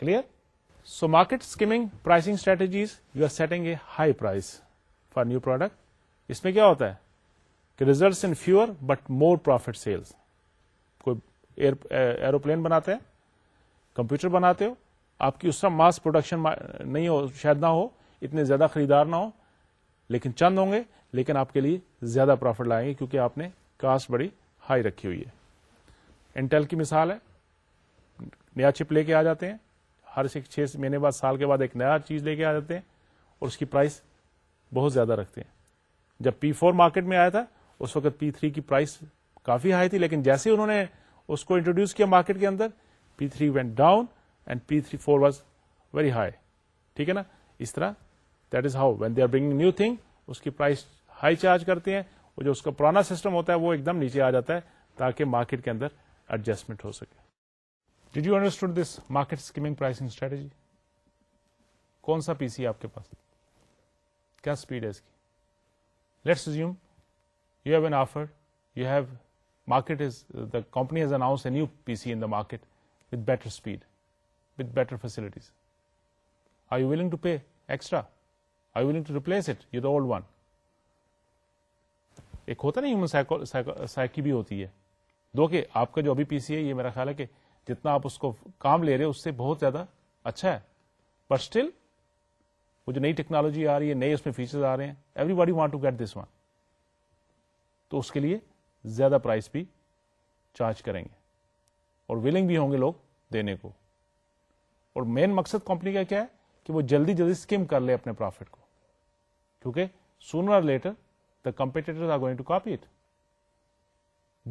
Clear so market skimming pricing strategies you are setting a high price for new product اس میں کیا ہوتا ہے کہ results in favour but more profit sales کوئی ایروپلین بناتے ہیں کمپیوٹر بناتے ہو آپ کی اس کا ماس پروڈکشن نہیں ہو شاید نہ ہو اتنے زیادہ خریدار نہ ہو لیکن چند ہوں گے لیکن آپ کے لیے زیادہ پروفٹ لائیں گے کیونکہ آپ نے کاسٹ بڑی ہائی رکھی ہوئی ہے انٹل کی مثال ہے۔ نیا چپ لے کے آ جاتے ہیں۔ ہر چھ مہینے بعد، سال کے بعد ایک نیا چیز لے کے آ جاتے ہیں اور اس کی پرائس بہت زیادہ رکھتے ہیں۔ جب پی فور مارکیٹ میں آیا تھا، اس وقت پی تھری کی پرائس کافی ہائی تھی، لیکن جیسے انہوں نے اس کو انٹروڈیوس کیا مارکیٹ کے اندر P three went down and P three four was very high ٹھیک ہے نا؟ اس طرح that is how when they are bring new thing اس کی پرائس ہائی چارج کرتے ہیں۔ اور جو اس کا پرانا سسٹم ہوتا ہے، وہ ایک دم نیچے آ جاتا ہے تاکہ مارکیٹ کے اندر ایڈجسٹمنٹ ہو سکے۔ Did you understand this market skimming pricing strategy کون سا پی سی آپ کے پاس؟ کیا اسپیڈ ہے اس کی؟ Let's resume you have an offer you have market is the company has announce a new P C in the market with better speed with better facilities I you willing to pay extra I willing to replace it you the old one ایک ہوتا نہیں psyche بھی ہوتی ہے۔ دو کہ آپ کا جو ابھی پی سی ہے، یہ میرا خیال ہے کہ جتنا آپ اس کو کام لے رہے اس سے بہت زیادہ اچھا ہے۔ بٹ اسٹل وہ جو نئی ٹیکنالوجی آ رہی ہے، نئے اس میں فیچر آ رہے ہیں everybody want to get this one تو اس کے لیے زیادہ پرائز بھی چارج کریں گے۔ اور ولنگ بھی ہوں گے لوگ دینے کو۔ اور مین مقصد کمپنی کا کیا ہے؟ کہ وہ جلدی جلدی اسکیم کر لے اپنے پروفٹ کو۔ کیونکہ sooner later the competitor are going to copy it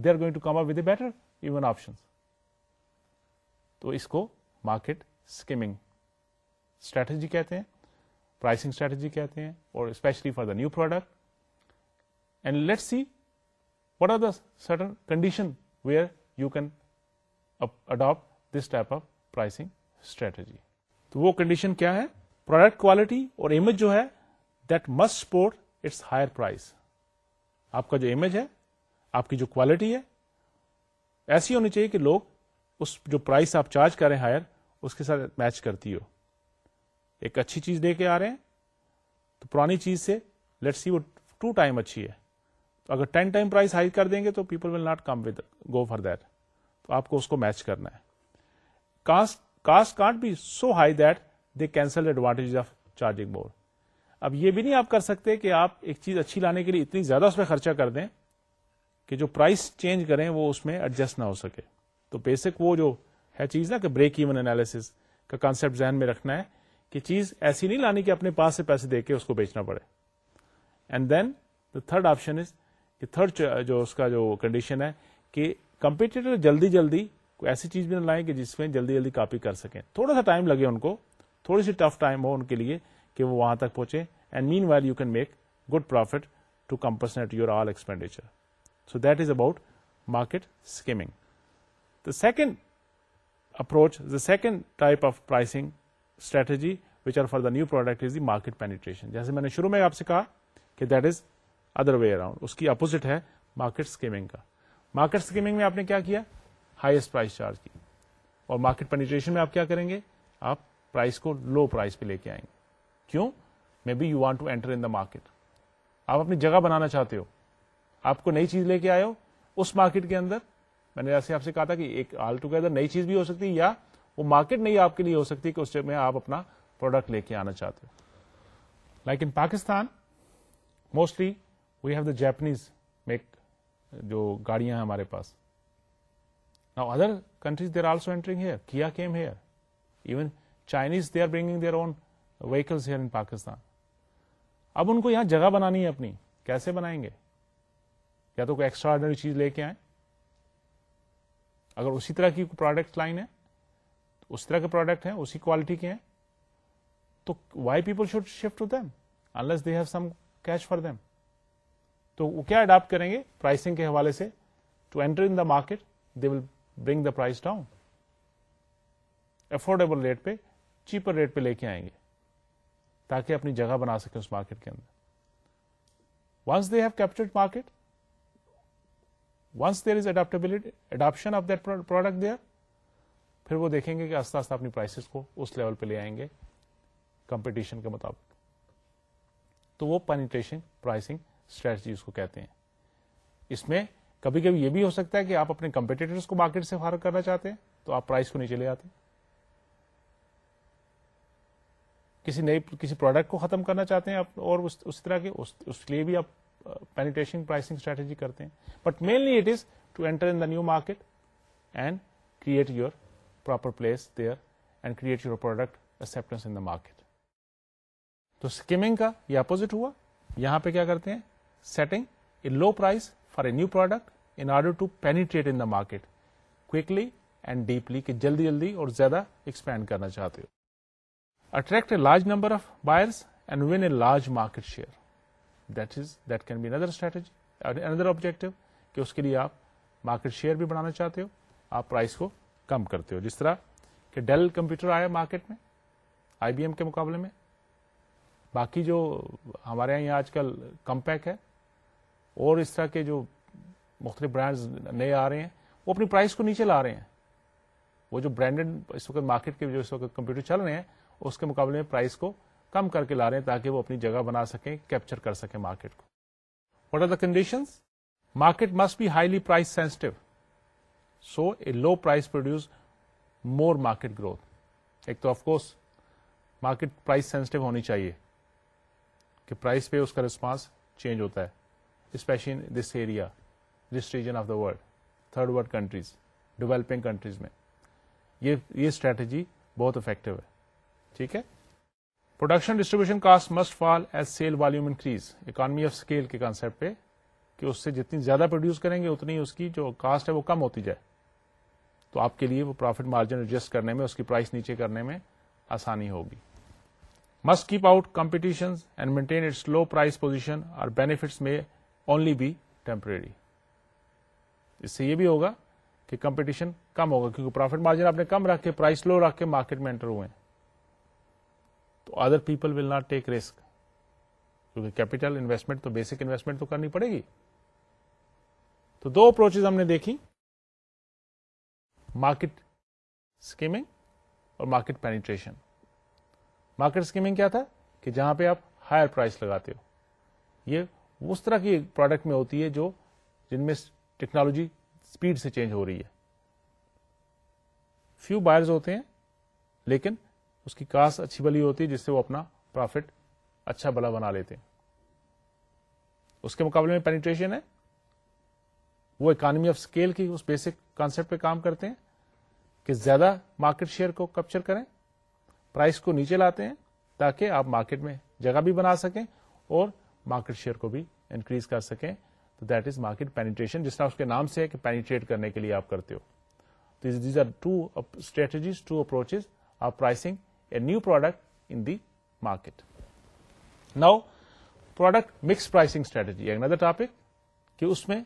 they are going to come up with a better even option تو اس کو مارکیٹ اسکیمنگ اسٹریٹجی کہتے ہیں پرائسنگ اسٹریٹجی کہتے ہیں، اور especially for the new product and let see what are the certain condition where you can adopt this type of pricing strategy تو وہ کنڈیشن کیا ہے? پروڈکٹ کوالٹی اور امیج جو ہے that must support its higher price آپ کا جو امیج ہے آپ کی جو کوالٹی ہے، ایسی ہونی چاہیے کہ لوگ اس جو پرائز آپ چارج کریں ہائر اس کے ساتھ میچ کرتی ہو۔ ایک اچھی چیز دے کے آ رہے ہیں، تو پرانی چیز سے لیٹ سی وہ ٹو ٹائم اچھی ہے۔ تو اگر ٹین ٹائم پرائز ہائی کر دیں گے تو people will not come with go for that تو آپ کو اس کو میچ کرنا ہے۔ Cost cost can't be so high that they cancel advantage of charging board اب یہ بھی نہیں آپ کر سکتے کہ آپ ایک چیز اچھی لانے کے لیے اتنی زیادہ اس میں خرچہ کر دیں کہ جو پرائس چینج کریں وہ اس میں ایڈجسٹ نہ ہو سکے۔ تو بیسک وہ جو ہے چیز نا کہ بریک ایون اینالس کا کانسپٹ ذہن میں رکھنا ہے کہ چیز ایسی نہیں لانی کہ اپنے پاس سے پیسے دے کے اس کو بیچنا پڑے۔ And then the third option is کہ تھرڈ جو اس کا جو کنڈیشن ہے کہ کمپیٹیٹر جلدی جلدی کوئی ایسی چیز بھی نہ لائیں کہ جس میں جلدی جلدی کاپی کر سکیں۔ تھوڑا سا ٹائم لگے ان کو، تھوڑی سی ٹف ٹائم ہو ان کے لیے کہ وہ وہاں تک پہنچے and man well you can make good profit to compensate your all expenditure so that is about market skimming the second approach the second type of pricing strategy which are for the new product is the market penetration جیسے میں نے شروع میں آپ سے کہا کہ that is other way around اس کی اپوزٹ ہے مارکیٹ اسکیمنگ کا. مارکیٹ اسکیمنگ میں آپ نے کیا کیا? ہائیسٹ پرائز چارج کی. اور مارکیٹ پینیٹریشن میں آپ کیا کریں گے؟ آپ پرائز کو لو پرائز پہ لے کے آئیں گے. کیوں؟ Maybe you want to enter in the market آپ اپنی جگہ بنانا چاہتے ہو. آپ کو نئی چیز لے کے آئے ہو اس مارکیٹ کے اندر؟ میں نے ایسے آپ سے کہا تھا کہ ایک آل ٹوگیدر نئی چیز بھی ہو سکتی ہے یا وہ مارکیٹ نہیں آپ کے لیے ہو سکتی کہ اس میں آپ اپنا پروڈکٹ لے کے آنا چاہتے ہو۔ Like in Pakistan mostly we have the Japanese make جو گاڑیاں ہیں ہمارے پاس۔ نا other countries they are also entering here کیا came here even Chinese they are bringing their own vehicles here in Pakistan اب ان کو یہاں جگہ بنانی ہے اپنی۔ کیسے بنائیں گے؟ یا تو کوئی ایکسٹرا آرڈنری چیز لے کے آئیں۔ اگر اسی طرح کی پروڈکٹ لائن ہے اس طرح کے پروڈکٹ ہیں، اسی کوالٹی کے ہیں، تو why people should shift to them unless they have some cash for them تو وہ کیا اڈاپٹ کریں گے؟ پرائسنگ کے حوالے سے to enter in the market they will bring the price down affordable rate پہ چیپر ریٹ پہ لے کے آئیں گے، تاکہ اپنی جگہ بنا سکیں اس مارکیٹ کے اندر۔ Once they have captured market once there is adaptability adoption of that product there پھر وہ دیکھیں گے کہ آستہ آستہ اپنی پرائسز کو اس لیول پہ لے آئیں گے کمپٹیشن کے مطابق۔ تو وہ پینیٹریشن پرائسنگ اسٹریٹجی اس کو کہتے ہیں۔ اس میں کبھی کبھی یہ بھی ہو سکتا ہے کہ آپ اپنے کمپیٹیٹرس کو مارکیٹ سے فارغ کرنا چاہتے ہیں تو آپ پرائز کو نیچے لے آتے ہیں۔ کسی نئی کسی پروڈکٹ کو ختم کرنا چاہتے ہیں آپ اور اس اس طرح کے اس, اس لیے بھی آپ پینیٹیشن پرائسنگ اسٹریٹجی کرتے ہیں۔ But mainly it is to enter in the new market and create your proper place there and create your product acceptance in the market تو اسکیمنگ کا یہ اپوزٹ ہوا۔ یہاں پہ کیا کرتے ہیں؟ Setting a low price for a new product in order to penetrate in the market quickly and deeply کہ جلدی جلدی اور زیادہ ایکسپینڈ کرنا چاہتے ہو۔ Attract a large number of buyers and win a large market share that is that can be under strategy under objective کہ اس کے لیے آپ مارکیٹ شیئر بھی بڑھانا چاہتے ہو، آپ پرائز کو کم کرتے ہو. جس طرح کہ ڈیل کمپیوٹر آیا مارکیٹ میں آئی بی ایم کے مقابلے میں. باقی جو ہمارے یہاں آج کل کمپیک ہے، اور اس طرح کے جو مختلف برانڈز نئے آ رہے ہیں، وہ اپنی پرائز کو نیچے لا رہے ہیں. وہ جو برانڈیڈ اس وقت مارکیٹ کے جو اس وقت کمپیوٹر چل رہے ہیں، اس کے مقابلے میں پرائز کو کم کر کے لا رہے ہیں تاکہ وہ اپنی جگہ بنا سکیں کیپچر کر سکیں مارکیٹ کو۔ What are the condition market must be highly price sensitive so a low price produce more market growth ایک تو of course market price sensitive ہونی چاہیے کہ پرائز پہ اس کا ریسپانس چینج ہوتا ہے especially in this area this region of the world third world countries developing countries میں یہ اسٹریٹجی بہت افیکٹو ہے ٹھیک ہے production distribution cost must fall as sale volume increase economy of scale کے کانسپٹ پہ کہ اس سے جتنی زیادہ پروڈیوس کریں گے، اتنی اس کی جو کاسٹ ہے وہ کم ہوتی جائے۔ تو آپ کے لیے وہ پروفٹ مارجن ایڈجسٹ کرنے میں، اس کی پرائس نیچے کرنے میں آسانی ہوگی۔ Must keep out competition and maintain its low price position اور benefits may only be temporary اس سے یہ بھی ہوگا کہ کمپٹیشن کم ہوگا، کیونکہ پروفٹ مارجن آپ نے کم رکھ کے پرائز لو رکھ کے مارکیٹ میں انٹر ہوئے تو other people will not take risk کیونکہ کیپیٹل انویسٹمنٹ تو بیسک انویسٹمنٹ تو کرنی پڑے گی۔ تو دو اپروچ ہم نے دیکھی۔ مارکیٹ اسکیمنگ اور مارکیٹ پینیٹریشن مارکیٹ اسکیمنگ کیا تھا؟ کہ جہاں پہ آپ ہائر پرائس لگاتے ہو۔ یہ اس طرح کی پروڈکٹ میں ہوتی ہے جو جن میں ٹیکنالوجی اسپیڈ سے چینج ہو رہی ہے۔ فیو بائرز ہوتے ہیں، لیکن اس کی کاسٹ اچھی بلی ہوتی ہے جس سے وہ اپنا پروفٹ اچھا بلا بنا لیتے ہیں۔ اس کے مقابلے میں پینیٹریشن ہے۔ وہ اکانمی آف اسکیل کی اس بیسک کانسپٹ پہ کام کرتے ہیں کہ زیادہ مارکیٹ شیئر کو کیپچر کریں پرائس کو نیچے لاتے ہیں تاکہ آپ مارکیٹ میں جگہ بھی بنا سکیں اور مارکیٹ شیئر کو بھی انکریز کر سکیں۔ تو دیٹ از مارکیٹ پینیٹریشن جس طرح اس کے نام سے ہے کہ پینیٹریٹ کرنے کے لیے آپ کرتے ہو۔ These are two strategies to approach are pricing a new product in the market now product mix pricing strategy another topic کہ اس میں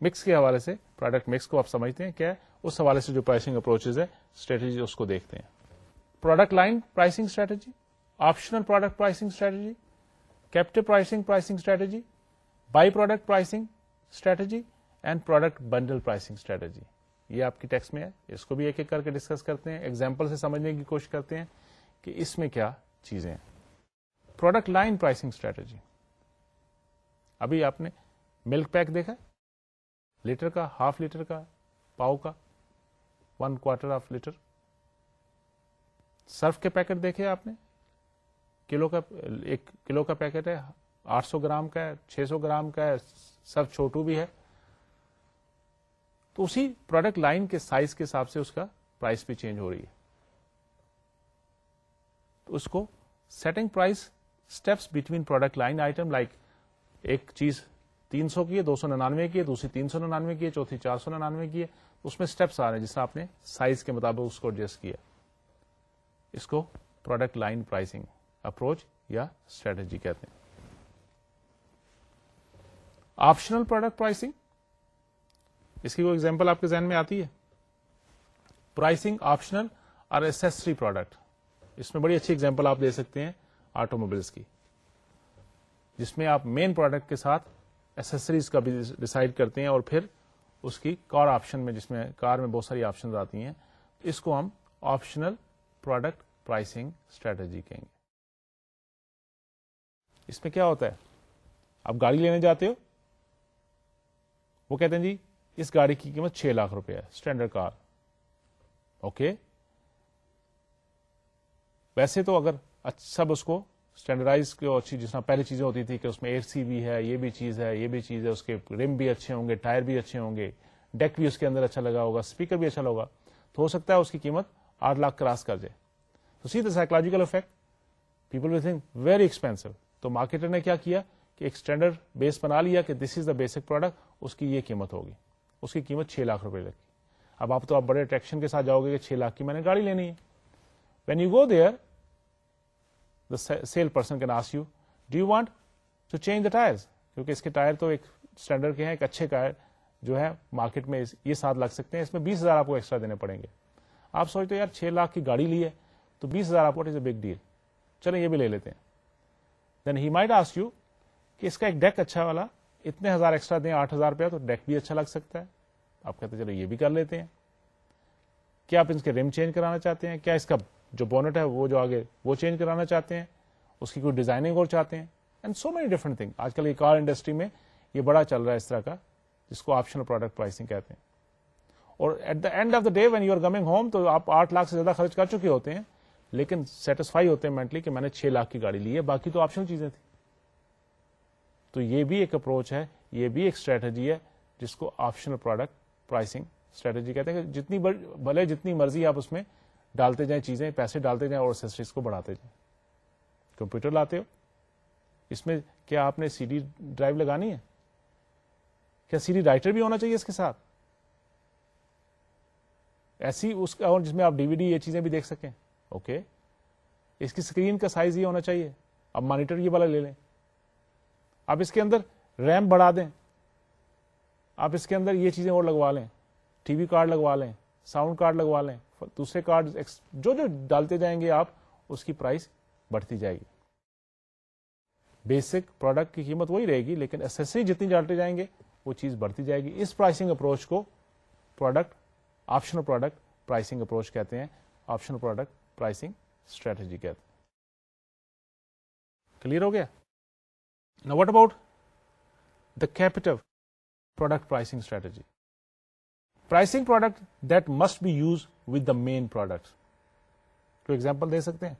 مکس کے حوالے سے پروڈکٹ مکس کو آپ سمجھتے ہیں کیا اس حوالے سے جو پرائسنگ اپروچز ہے اسٹریٹجی اس کو دیکھتے ہیں product line pricing strategy optional product pricing strategy captive pricing pricing strategy by product pricing strategy and product bundle pricing strategy یہ آپ کی ٹیکس میں ہے اس کو بھی ایک ایک کر کے ڈسکس کرتے ہیں ایگزامپل سے سمجھنے کی کوشش کرتے ہیں کہ اس میں کیا چیزیں ہیں۔ پروڈکٹ لائن پرائسنگ اسٹریٹجی ابھی آپ نے ملک پیک دیکھا؟ لیٹر کا ہاف لیٹر کا، پاؤ کا one quarter of litre Surf کے پیکٹ دیکھے آپ نے؟ کلو کا، ایک کلو کا پیکٹ ہے، آٹھ سو گرام کا ہے، چھ سو گرام کا ہے، سرف چھوٹو بھی ہے۔ تو اسی پروڈکٹ لائن کے سائز کے حساب سے اس کا پرائس بھی چینج ہو رہی ہے۔ اس کو setting price steps between product line item like ایک چیز تین سو کی ہے، دو سو ننانوے کی ہے، دوسری تین سو ننانوے کی ہے، چوتھی چار سو ننانوے کی ہے۔ اس میں اسٹیپس آ رہے ہیں جس آپ نے سائز کے مطابق اس کو ایڈجسٹ کیا۔ اس کو پروڈکٹ لائن پرائسنگ اپروچ یا اسٹریٹجی کہتے ہیں۔ آپشنل پروڈکٹ پرائسنگ اس کی کوئی ایگزامپل آپ کے ذہن میں آتی ہے؟ پرائسنگ آپشنل اور ایسری پروڈکٹ اس میں بڑی اچھی ایگزامپل آپ دے سکتے ہیں آٹو موبائلس کی، جس میں آپ مین پروڈکٹ کے ساتھ ایسریز کا بھی ڈسائڈ کرتے ہیں اور پھر اس کی کار آپشن میں، جس میں کار میں بہت ساری آپشن آتی ہیں، اس کو ہم آپشنل پروڈکٹ پرائسنگ اسٹریٹجی کہیں گے۔ اس میں کیا ہوتا ہے؟ آپ گاڑی لینے جاتے ہو، وہ کہتے ہیں جی اس گاڑی کی قیمت چھ لاکھ روپے ہے اسٹینڈرڈ کار اوکے ویسے تو اگر سب اس کو اسٹینڈرڈائز اچھی جس طرح پہلے چیزیں ہوتی تھی کہ اس میں ایئر سی بھی ہے، یہ بھی چیز ہے، یہ بھی چیز ہے، اس کے رم بھی اچھے ہوں گے، ٹائر بھی اچھے ہوں گے ڈیک بھی اس کے اندر اچھا لگا ہوگا اسپیکر بھی اچھا ہوگا تو ہو سکتا ہے اس کی قیمت آٹھ لاکھ کراس کر جائے۔ تو see the psychological effect people will think very expensive تو مارکیٹر نے کیا کیا کہ ایک اسٹینڈرڈ بیس بنا لیا کہ this is the basic product اس کی یہ قیمت ہوگی۔ اس کی قیمت چھ لاکھ روپے لگی۔ اب آپ تو آپ بڑے اٹریکشن کے ساتھ جاؤ گے کہ چھ لاکھ کی میں نے گاڑی لینی ہے۔ When you go there the sale person can ask you do you want to change the tyre کیونکہ اس کے ٹائر تو ایک اسٹینڈرڈ کے ہیں ایک اچھے ٹائر جو ہے مارکیٹ میں یہ ساتھ لگ سکتے ہیں اس میں بیس ہزار آپ کو ایکسٹرا دینے پڑیں گے آپ سوچتے یار چھ لاکھ کی گاڑی لی ہے تو بیس ہزار آپ از اے بگ ڈیل چلیں یہ بھی لے لیتے ہیں then he might ask you کہ اس کا ایک ڈیک اچھا والا اتنے ہزار ایکسٹرا دیں آٹھ ہزار روپیہ تو ڈیک بھی اچھا لگ سکتا ہے آپ کہتے چلو یہ بھی کر لیتے ہیں کیا آپ اس کے ریم چینج کرانا چاہتے ہیں کیا اس کا جو بونٹ ہے وہ جو آگے وہ چینج کرانا چاہتے ہیں، اس کی کوئی ڈیزائننگ اور چاہتے ہیں and so many different thing آج کل یہ کار انڈسٹری میں یہ بڑا چل رہا ہے اس طرح کا، جس کو آپشنل پروڈکٹ پرائسنگ کہتے ہیں۔ اور at the end of the day when you are coming home تو آپ آٹھ لاکھ سے زیادہ خرچ کر چکے ہوتے ہیں، لیکن سیٹسفائی ہوتے ہیں مینٹلی کہ میں نے چھ لاکھ کی گاڑی لی ہے، باقی تو آپشنل چیزیں تھیں۔ تو یہ بھی ایک اپروچ ہے، یہ بھی ایک اسٹریٹجی ہے، جس کو آپشنل پروڈکٹ پرائسنگ اسٹریٹجی کہتے ہیں کہ جتنی بھلے جتنی مرضی آپ اس میں ڈالتے جائیں چیزیں، پیسے ڈالتے جائیں اور کو بڑھاتے جائیں۔ کمپیوٹر لاتے ہو؟ اس میں کیا آپ نے سی ڈی ڈرائیو لگانی ہے؟ کیا سی ڈی رائٹر بھی ہونا چاہیے اس کے ساتھ؟ ایسی اس کا جس میں آپ ڈی وی ڈی یہ چیزیں بھی دیکھ سکیں۔ اوکے؟ اس کی اسکرین کا سائز یہ ہونا چاہیے۔ اب مانیٹر یہ والا لے لیں۔ آپ اس کے اندر ریم بڑھا دیں۔ آپ اس کے اندر یہ چیزیں اور لگوا لیں۔ ٹی وی کارڈ لگوا لیں۔ ساؤنڈ کارڈ لگوا لیں۔ دوسرے کارڈ جو جو ڈالتے جائیں گے آپ، اس کی پرائس بڑھتی جائے گی۔ بیسک پروڈکٹ کی قیمت وہی رہے گی، لیکن ایسری جتنی ڈالتے جائیں گے، وہ چیز بڑھتی جائے گی۔ اس پرائسنگ اپروچ کو product optional product pricing approach کہتے ہیں۔ آپشنل پروڈکٹ پرائسنگ اسٹریٹجی کہتے ہیں۔ کلیئر ہو گیا؟ نا what about the capital product pricing strategy pricing product that must be use with the main product تو ایگزامپل دے سکتے ہیں؟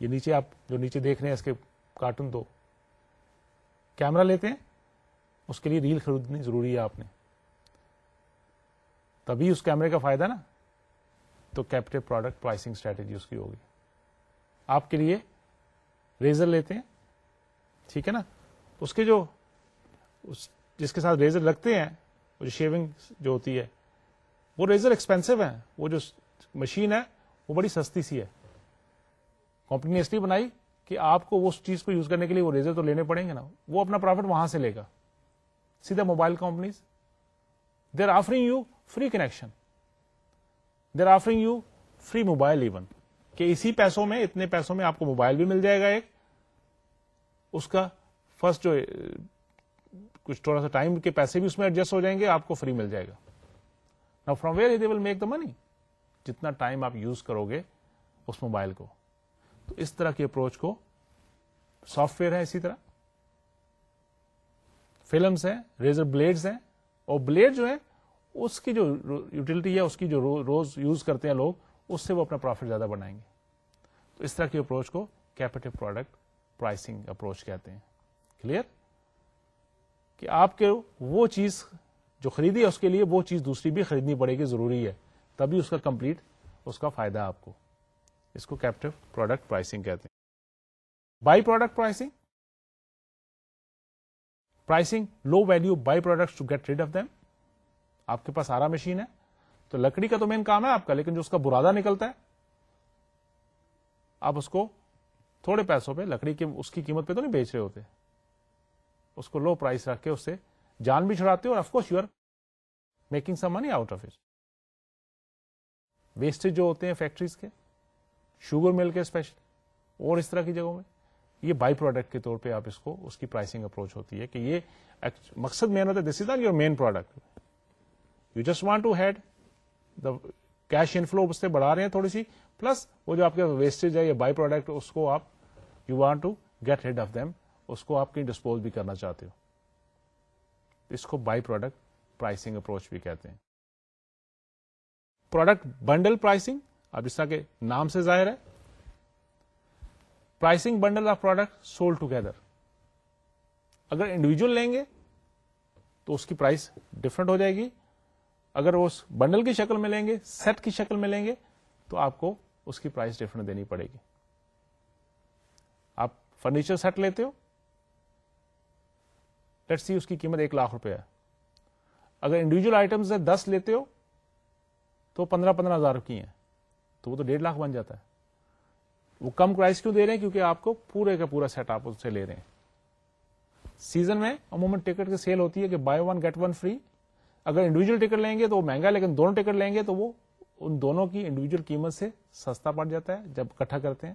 یہ نیچے آپ جو نیچے دیکھ رہے ہیں، اس کے کارٹون دو۔ کیمرا لیتے ہیں، اس کے لیے ریل خریدنی ضروری ہے آپ نے۔ تبھی اس کیمرے کا فائدہ نا۔ تو کیپٹیو پروڈکٹ پرائسنگ اسٹریٹجی اس کی ہوگی۔ آپ کے لیے ریزر لیتے ہیں، ٹھیک ہے نا؟ اس کے جو جس کے ساتھ ریزر لگتے ہیں، وہ جو شیونگ جو ہوتی ہے وہ ریزر ایکسپینسو ہے وہ جو مشین ہے، وہ بڑی سستی سی ہے۔ کمپنی نے اس لیے بنائی کہ آپ کو اس چیز کو یوز کرنے کے لیے وہ ریزر تو لینے پڑیں گے نا۔ وہ اپنا پروفٹ وہاں سے لے گا۔ سیدھا mobile companies they are offering you free connection they are offering you free mobile even کہ اسی پیسوں میں، اتنے پیسوں میں آپ کو موبائل بھی مل جائے گا ایک۔ اس کا فرسٹ جو، کچھ تھوڑا سا ٹائم کے پیسے بھی اس میں ایڈجسٹ ہو جائیں گے، آپ کو فری مل جائے گا۔ نا from where they will make the money جتنا ٹائم آپ یوز کرو گے اس موبائل کو. تو اس طرح کی اپروچ کو سافٹ ویئر ہے اسی طرح. فلمس ہیں ریزر بلیڈز ہیں، اور بلیڈ جو ہے اس کی جو یوٹیلٹی ہے، اس کی جو روز یوز کرتے ہیں لوگ، اس سے وہ اپنا پروفٹ زیادہ بنائیں گے. تو اس طرح کی اپروچ کو کیپٹو پروڈکٹ پرائسنگ اپروچ کہتے ہیں. کلیئر کہ آپ کے وہ چیز جو خریدی ہے اس کے لیے وہ چیز دوسری بھی خریدنی پڑے گی، ضروری ہے۔ تبھی اس کا کمپلیٹ، اس کا فائدہ آپ کو۔ اس کو کیپٹو پروڈکٹ پرائسنگ کہتے ہیں۔ By product pricing pricing low value by product to get rid of them آپ کے پاس آرا مشین ہے۔ تو لکڑی کا تو مین کام ہے آپ کا، لیکن جو اس کا برادہ نکلتا ہے، آپ اس کو تھوڑے پیسوں پہ لکڑی کی اس کی قیمت پہ تو نہیں بیچ رہے ہوتے۔ اس کو لو پرائس رکھ کے اس سے جان بھی چھڑاتے ہو اور of course you are making some money out of it wastage جو ہوتے ہیں فیکٹریز کے شوگر مل کے اسپیشل اور اس طرح کی جگہوں میں، یہ بائی پروڈکٹ کے طور پہ آپ اس کو، اس کی پرائسنگ اپروچ ہوتی ہے کہ یہ مقصد مین ہوتا ہے this is your main product you just want to head the cash inflow اس سے بڑھا رہے ہیں تھوڑی سی پلس وہ جو آپ کے ویسٹیج ہے یا بائی پروڈکٹ اس کو آپ you want to get head of them اس کو آپ کی ڈسپوز بھی کرنا چاہتے ہو. اس کو بائی پروڈکٹ پرائسنگ اپروچ بھی کہتے ہیں۔ پروڈکٹ بنڈل پرائسنگ اب اس طرح کے نام سے ظاہر ہے۔ Pricing bundle of product sold together اگر انڈیویجل لیں گے تو اس کی پرائس ڈفرنٹ ہو جائے گی۔ اگر وہ بنڈل کی شکل میں لیں گے سیٹ کی شکل میں لیں گے، تو آپ کو اس کی پرائس ڈفرنٹ دینی پڑے گی۔ آپ فرنیچر سیٹ لیتے ہو لیٹ سی اس کی قیمت ایک لاکھ روپے ہے۔ اگر انڈیویجل آئٹم دس لیتے ہو، تو پندرہ پندرہ ہزار کی ہیں۔ تو وہ تو ڈیڑھ لاکھ بن جاتا ہے۔ وہ کم پرائز کیوں دے رہے ہیں؟ کیونکہ آپ کو پورے کا پورا سیٹ آپ سے لے رہے ہیں۔ سیزن میں عموماً ٹکٹ کی سیل ہوتی ہے کہ buy one get one free اگر انڈیویجل ٹکٹ لیں گے تو وہ مہنگا لیکن دونوں ٹکٹ لیں گے تو وہ ان دونوں کی انڈیویجل قیمت سے سستا پڑ جاتا ہے جب اکٹھا کرتے ہیں۔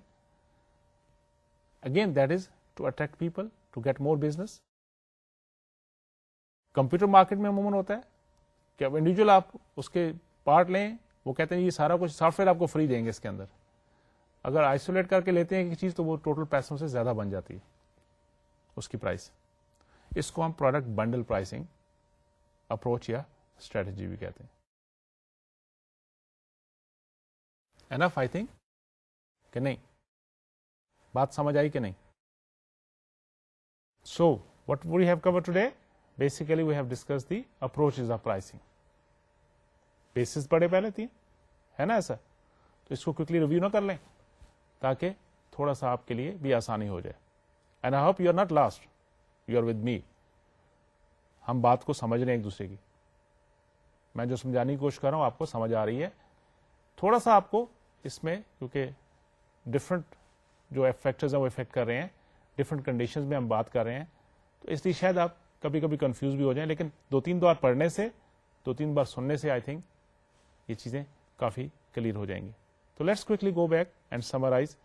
Again that is to attract people to get more business computer market میں عموماً ہوتا ہے کہ اب انڈیویجل آپ اس کے پارٹ لیں، وہ کہتے ہیں یہ سارا کچھ سافٹ ویئر آپ کو فری دیں گے اس کے اندر۔ اگر آئسولیٹ کر کے لیتے ہیں ایک چیز تو وہ ٹوٹل پیسوں سے زیادہ بن جاتی ہے اس کی پرائس۔ اس کو ہم پروڈکٹ بنڈل پرائسنگ اپروچ یا اسٹریٹجی بھی کہتے ہیں۔ اینف آئی تھنک کہ نہیں؟ بات سمجھ آئی کہ نہیں؟ So what we have cover today basically we have discuss the approach of pricing basis بڑے پہلے تین ہے نا ایسا تو اس کو کوکلی ریویو نہ کر لیں تاکہ تھوڑا سا آپ کے لیے بھی آسانی ہو جائے and I hope you are not lost you are with me ہم بات کو سمجھ رہے ہیں ایک دوسرے کی۔ میں جو سمجھانے کی کوشش کر رہا ہوں، آپ کو سمجھ آ رہی ہے۔ تھوڑا سا آپ کو اس میں، کیونکہ ڈفرنٹ جو فیکٹرز ہیں، وہ افیکٹ کر رہے ہیں۔ ڈفرنٹ کنڈیشن میں ہم بات کر رہے ہیں۔ تو اس لیے شاید آپ کبھی کبھی کنفیوز بھی ہو جائیں، لیکن دو تین بار پڑھنے سے، دو تین بار سننے سے آئی تھنک یہ چیزیں کافی کلیئر ہو جائیں گی۔ تو let's quickly go back and summarize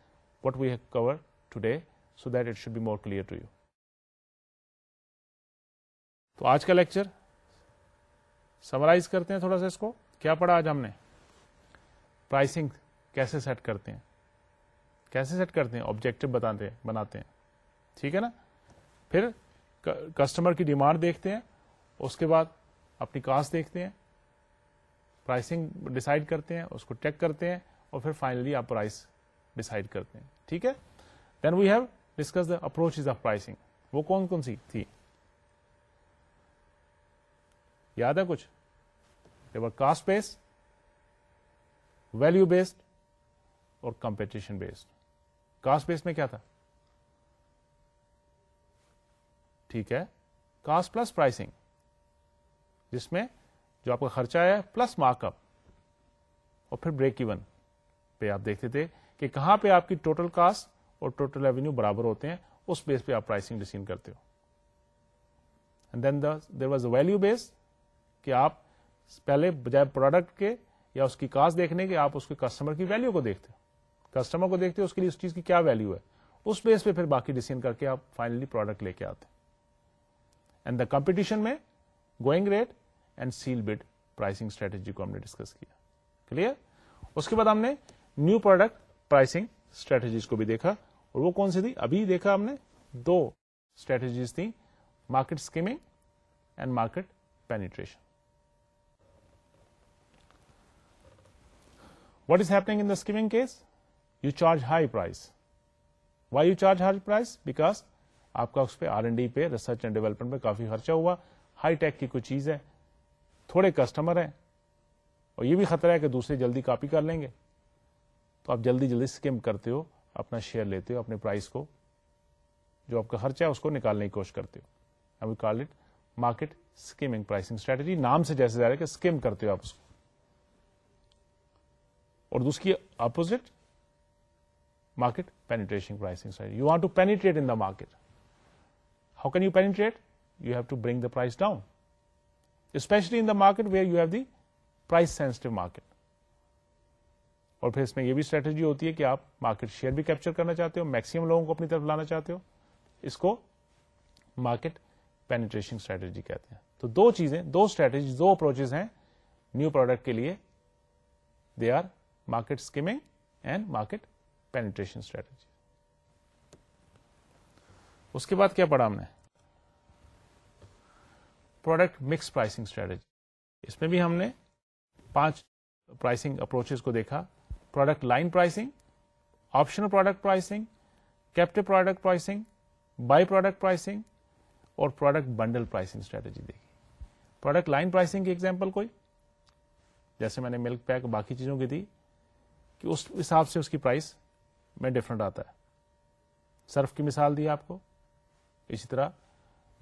what we have cover today so that it should be more clear to you تو آج کا لیکچر سمرائز کرتے ہیں تھوڑا سا اس کو۔ کیا پڑھا آج ہم نے؟ پرائسنگ کیسے سیٹ کرتے ہیں؟ کیسے سیٹ کرتے ہیں؟ آبجیکٹو بتاتے ہیں، بناتے ہیں۔ ٹھیک ہے نا؟ پھر کسٹمر کی ڈیمانڈ دیکھتے ہیں، اس کے بعد اپنی کاسٹ دیکھتے ہیں پرائسنگ ڈسائڈ کرتے ہیں، اس کو چیک کرتے ہیں اور پھر فائنلی آپ پرائس ڈسائڈ کرتے ہیں۔ ٹھیک ہے؟ Then we have discuss the approach of pricing وہ کون کون سی تھی؟ یاد ہے کچھ؟ کاسٹ بیسڈ ویلو بیسڈ اور کمپٹیشن بیسڈ کاسٹ بیس میں کیا تھا؟ ٹھیک ہے؟ کاسٹ پلس پرائسنگ جس میں جو آپ کا خرچہ ہے پلس مارک اپ اور پھر بریک ایون پہ آپ دیکھتے تھے کہ کہاں پہ آپ کی ٹوٹل کاسٹ اور ٹوٹل ریونیو برابر ہوتے ہیں، اس بیس پہ آپ پرائسنگ ڈیسیزن کرتے ہو. دین دیر واز اے ویلو بیس کہ آپ پہلے بجائے پروڈکٹ کے یا اس کی کاسٹ دیکھنے کے آپ اس کے کسٹمر کی ویلو کو دیکھتے ہو. کسٹمر کو دیکھتے ہو، اس کے لیے اس چیز کی کیا ویلو ہے؟ اس بیس پہ پھر باقی ڈیسیزن کر کے آپ فائنلی پروڈکٹ لے کے آتے ہیں اینڈ دا کمپٹیشن میں going rate and sealed bid pricing strategy کو ہم نے ڈسکس کیا کلیئر اس کے بعد ہم نے نیو پروڈکٹ پرائسنگ اسٹریٹجیز کو بھی دیکھا اور وہ کون سی تھی ابھی دیکھا ہم نے دو اسٹریٹجیز تھیں market skimming and market penetration What is happening in the skimming case? You charge high price. Why you charge high price? Because آپ کا اس پہ آر این ڈی پہ ریسرچ اینڈ ڈیولپمنٹ پہ کافی خرچہ ہوا۔ ہائی ٹیک کی کوئی چیز ہے تھوڑے کسٹمر ہیں۔ اور یہ بھی خطرہ ہے کہ دوسرے جلدی کاپی کر لیں گے۔ تو آپ جلدی جلدی اسکیم کرتے ہو، اپنا شیئر لیتے ہو، اپنے پرائز کو، جو آپ کا خرچہ ہے، اس کو نکالنے کی کوشش کرتے ہو۔ Call it market skimming pricing strategy نام سے جیسے جا ہے کہ اسکیم کرتے ہو آپ اس کو۔ اور دوسری opposite market penetration pricing you want to penetrate in the market how can you penetrate you have to bring the price down especially in the market where you have the price sensitive market اور پھر اس میں یہ بھی اسٹریٹجی ہوتی ہے کہ آپ مارکیٹ شیئر بھی کیپچر کرنا چاہتے ہو میکسیمم لوگوں کو اپنی طرف لانا چاہتے ہو۔ اس کو مارکیٹ پینیٹریشن اسٹریٹجی کہتے ہیں۔ تو دو چیزیں، دو اسٹریٹجی دو اپروچز ہیں نیو پروڈکٹ کے لیے۔ They are market skimming and market penetration strategy اس کے بعد کیا پڑھا ہم نے؟ پروڈکٹ مکس پرائسنگ اسٹریٹجی اس میں بھی ہم نے پانچ پرائسنگ اپروچ کو دیکھا. Product line pricing optional product pricing captive product pricing by product pricing اور پروڈکٹ بنڈل پرائسنگ اسٹریٹجی دیکھی. پروڈکٹ لائن پرائسنگ کی ایگزامپل کوئی؟ جیسے میں نے ملک پیک باقی چیزوں کی تھی کہ اس حساب سے اس کی پرائس میں ڈفرنٹ آتا ہے. سرف کی مثال دی آپ کو. اسی طرح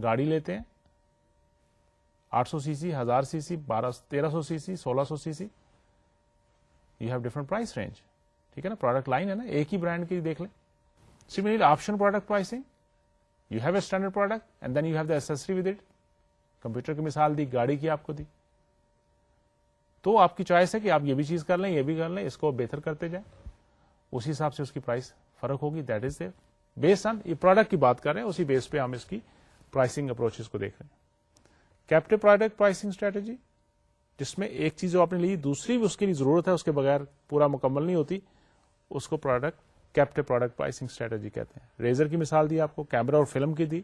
گاڑی لیتے ہیں، آٹھ سو سی سی، ہزار سی سی، بارہ تیرہ سو سی سی، سولہ سو C C. You have different price range ٹھیک ہے نا؟ پروڈکٹ لائن ہے نا، ایک ہی برانڈ کی دیکھ لیں۔ Similarly option product pricing you have a standard product and then you have the accessory with it computer کی مثال دی، گاڑی کی آپ کو دی۔ تو آپ کی چوائس ہے کہ آپ یہ بھی چیز کر لیں، یہ بھی کر لیں، اس کو بہتر کرتے جائیں۔ اسی حساب سے اس کی پرائس فرق ہوگی that is there base on یہ پروڈکٹ کی بات کر رہے ہیں، اسی بیس پہ ہم اس کی پرائسنگ اپروچ کو دیکھ رہے ہیں۔ کیپٹو پروڈکٹ پرائسنگ اسٹریٹجی جس میں ایک چیز جو آپ نے لی، دوسری بھی اس کی ضرورت ہے، اس کے بغیر پورا مکمل نہیں ہوتی، اس کو product captive product pricing strategy کہتے ہیں۔ ریزر کی مثال دی آپ کو کیمرا اور فلم کی دی۔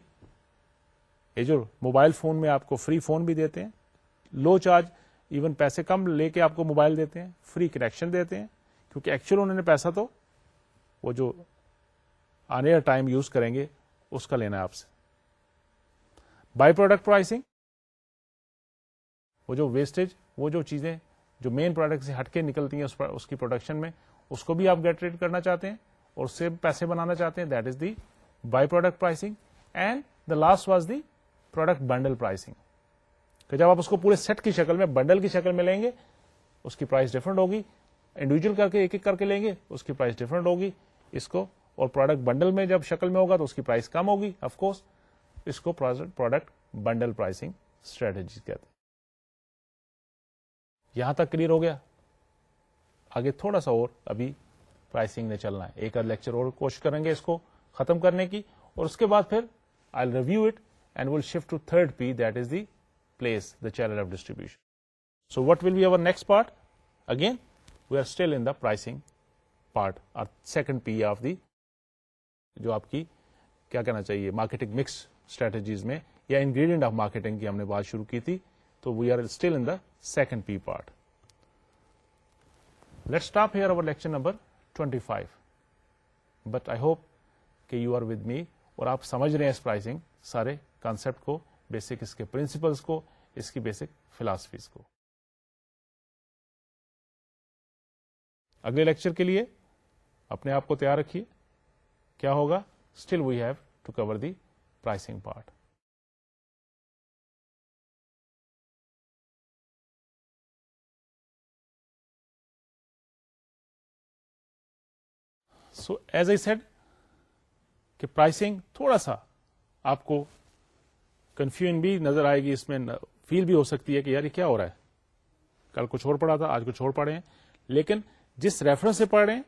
یہ جو موبائل فون میں آپ کو فری فون بھی دیتے ہیں لو چارج ایون پیسے کم لے کے آپ کو موبائل دیتے ہیں فری کنیکشن دیتے ہیں۔ کیونکہ ایکچوئل انہوں نے پیسہ تو وہ جو آنے ٹائم یوز کریں گے، اس کا لینا ہے آپ سے۔ بائی پروڈکٹ پرائسنگ وہ جو ویسٹیج وہ جو چیزیں جو مین پروڈکٹ سے ہٹ کے نکلتی ہیں اس کی پروڈکشن میں، اس کو بھی آپ گیٹ ریٹ کرنا چاہتے ہیں اور اس سے پیسے بنانا چاہتے ہیں that is the by product pricing and the last was the product bundle pricing کہ جب آپ اس کو پورے سیٹ کی شکل میں بنڈل کی شکل میں لیں گے، اس کی پرائس ڈفرنٹ ہوگی۔ انڈیویجل کر کے، ایک ایک کر کے لیں گے، اس کی پرائس ڈفرنٹ ہوگی۔ اس کو اور پروڈکٹ بنڈل میں جب شکل میں ہوگا تو اس کی پرائس کم ہوگی اف کورس اس کو پروڈکٹ بنڈل پرائسنگ اسٹریٹجی کہتے ہیں۔ یہاں تک کلیئر ہو گیا۔ آگے تھوڑا سا اور ابھی پرائسنگ نے چلنا ہے۔ ایک لیکچر اور کوشش کریں گے اس کو ختم کرنے کی۔ اور اس کے بعد پھر I review it and will shift to third P that is the place the channel of distribution so what will be over next part again we are still in the pricing part اور second P of the جو آپ کی، کیا کہنا چاہیے marketing mix strategies میں یا ingredient of marketing کی ہم نے بات شروع کی تھی، تو we are still in the second P part let stop here over lecture number twenty five but I hope کہ یو آر ود می اور آپ سمجھ رہے ہیں اس پرائسنگ سارے کانسپٹ کو بیسک اس کے پرنسپلس کو، اس کی بیسک فلاسفیز کو. اگلے لیکچر کے لیے اپنے آپ کو تیار رکھیے۔ کیا ہوگا؟ Still we have to cover the pricing part so as I said کہ پرائسنگ تھوڑا سا آپ کو کنفیوژن بھی نظر آئے گی، اس میں فیل بھی ہو سکتی ہے کہ یار یہ کیا ہو رہا ہے؟ کل کچھ اور پڑھا تھا، آج کچھ اور پڑھے ہیں لیکن جس ریفرنس سے پڑھ رہے ہیں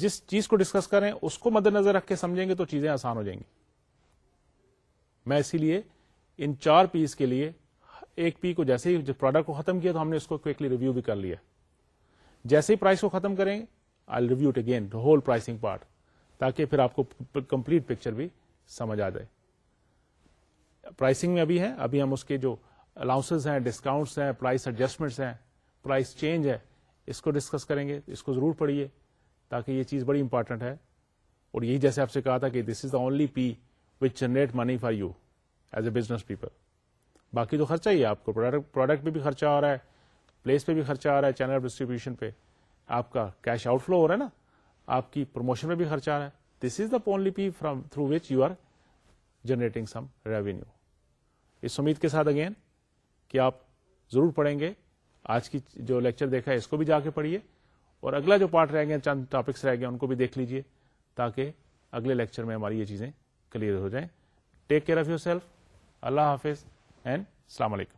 جس چیز کو ڈسکس کریں، اس کو مد نظر رکھ کے سمجھیں گے تو چیزیں آسان ہو جائیں گی۔ میں اسی لیے ان چار پیس کے لیے ایک پی کو جیسے ہی پروڈکٹ کو ختم کیا تو ہم نے اس کو کوکلی ریویو بھی کر لیا۔ جیسے ہی پرائز کو ختم کریں گے I review it again whole pricing part تاکہ پھر آپ کو کمپلیٹ پکچر بھی سمجھ آ جائے۔ پرائسنگ میں ابھی ہے، ابھی ہم اس کے جو الاؤنس ہیں ڈسکاؤنٹس ہیں پرائس ایڈجسٹمنٹس ہیں پرائس چینج ہے، اس کو ڈسکس کریں گے، اس کو ضرور پڑھیے۔ تاکہ یہ چیز بڑی امپورٹنٹ ہے۔ اور یہی جیسے آپ سے کہا تھا کہ this is the only P which generate money for you as a business people باقی تو خرچہ ہی ہے آپ کو۔ پروڈکٹ پہ بھی خرچہ آ رہا ہے پلیس پہ بھی خرچہ آ رہا ہے چینل ڈسٹریبیوشن پہ۔ آپ کا کیش آؤٹ فلو ہو رہا ہے نا، آپ کی پروموشن میں بھی خرچہ آ رہا ہے۔ This is the only P from through which you are generating some revenue اس امید کے ساتھ اگین کہ آپ ضرور پڑھیں گے۔ آج کی جو لیکچر دیکھا ہے، اس کو بھی جا کے پڑھیے۔ اور اگلا جو پارٹ رہ گیا چند ٹاپکس رہ گئے ان کو بھی دیکھ لیجیے تاکہ اگلے لیکچر میں ہماری یہ چیزیں کلیئر ہو جائیں۔ Take care of your yourself حافظ اینڈ السلام علیکم۔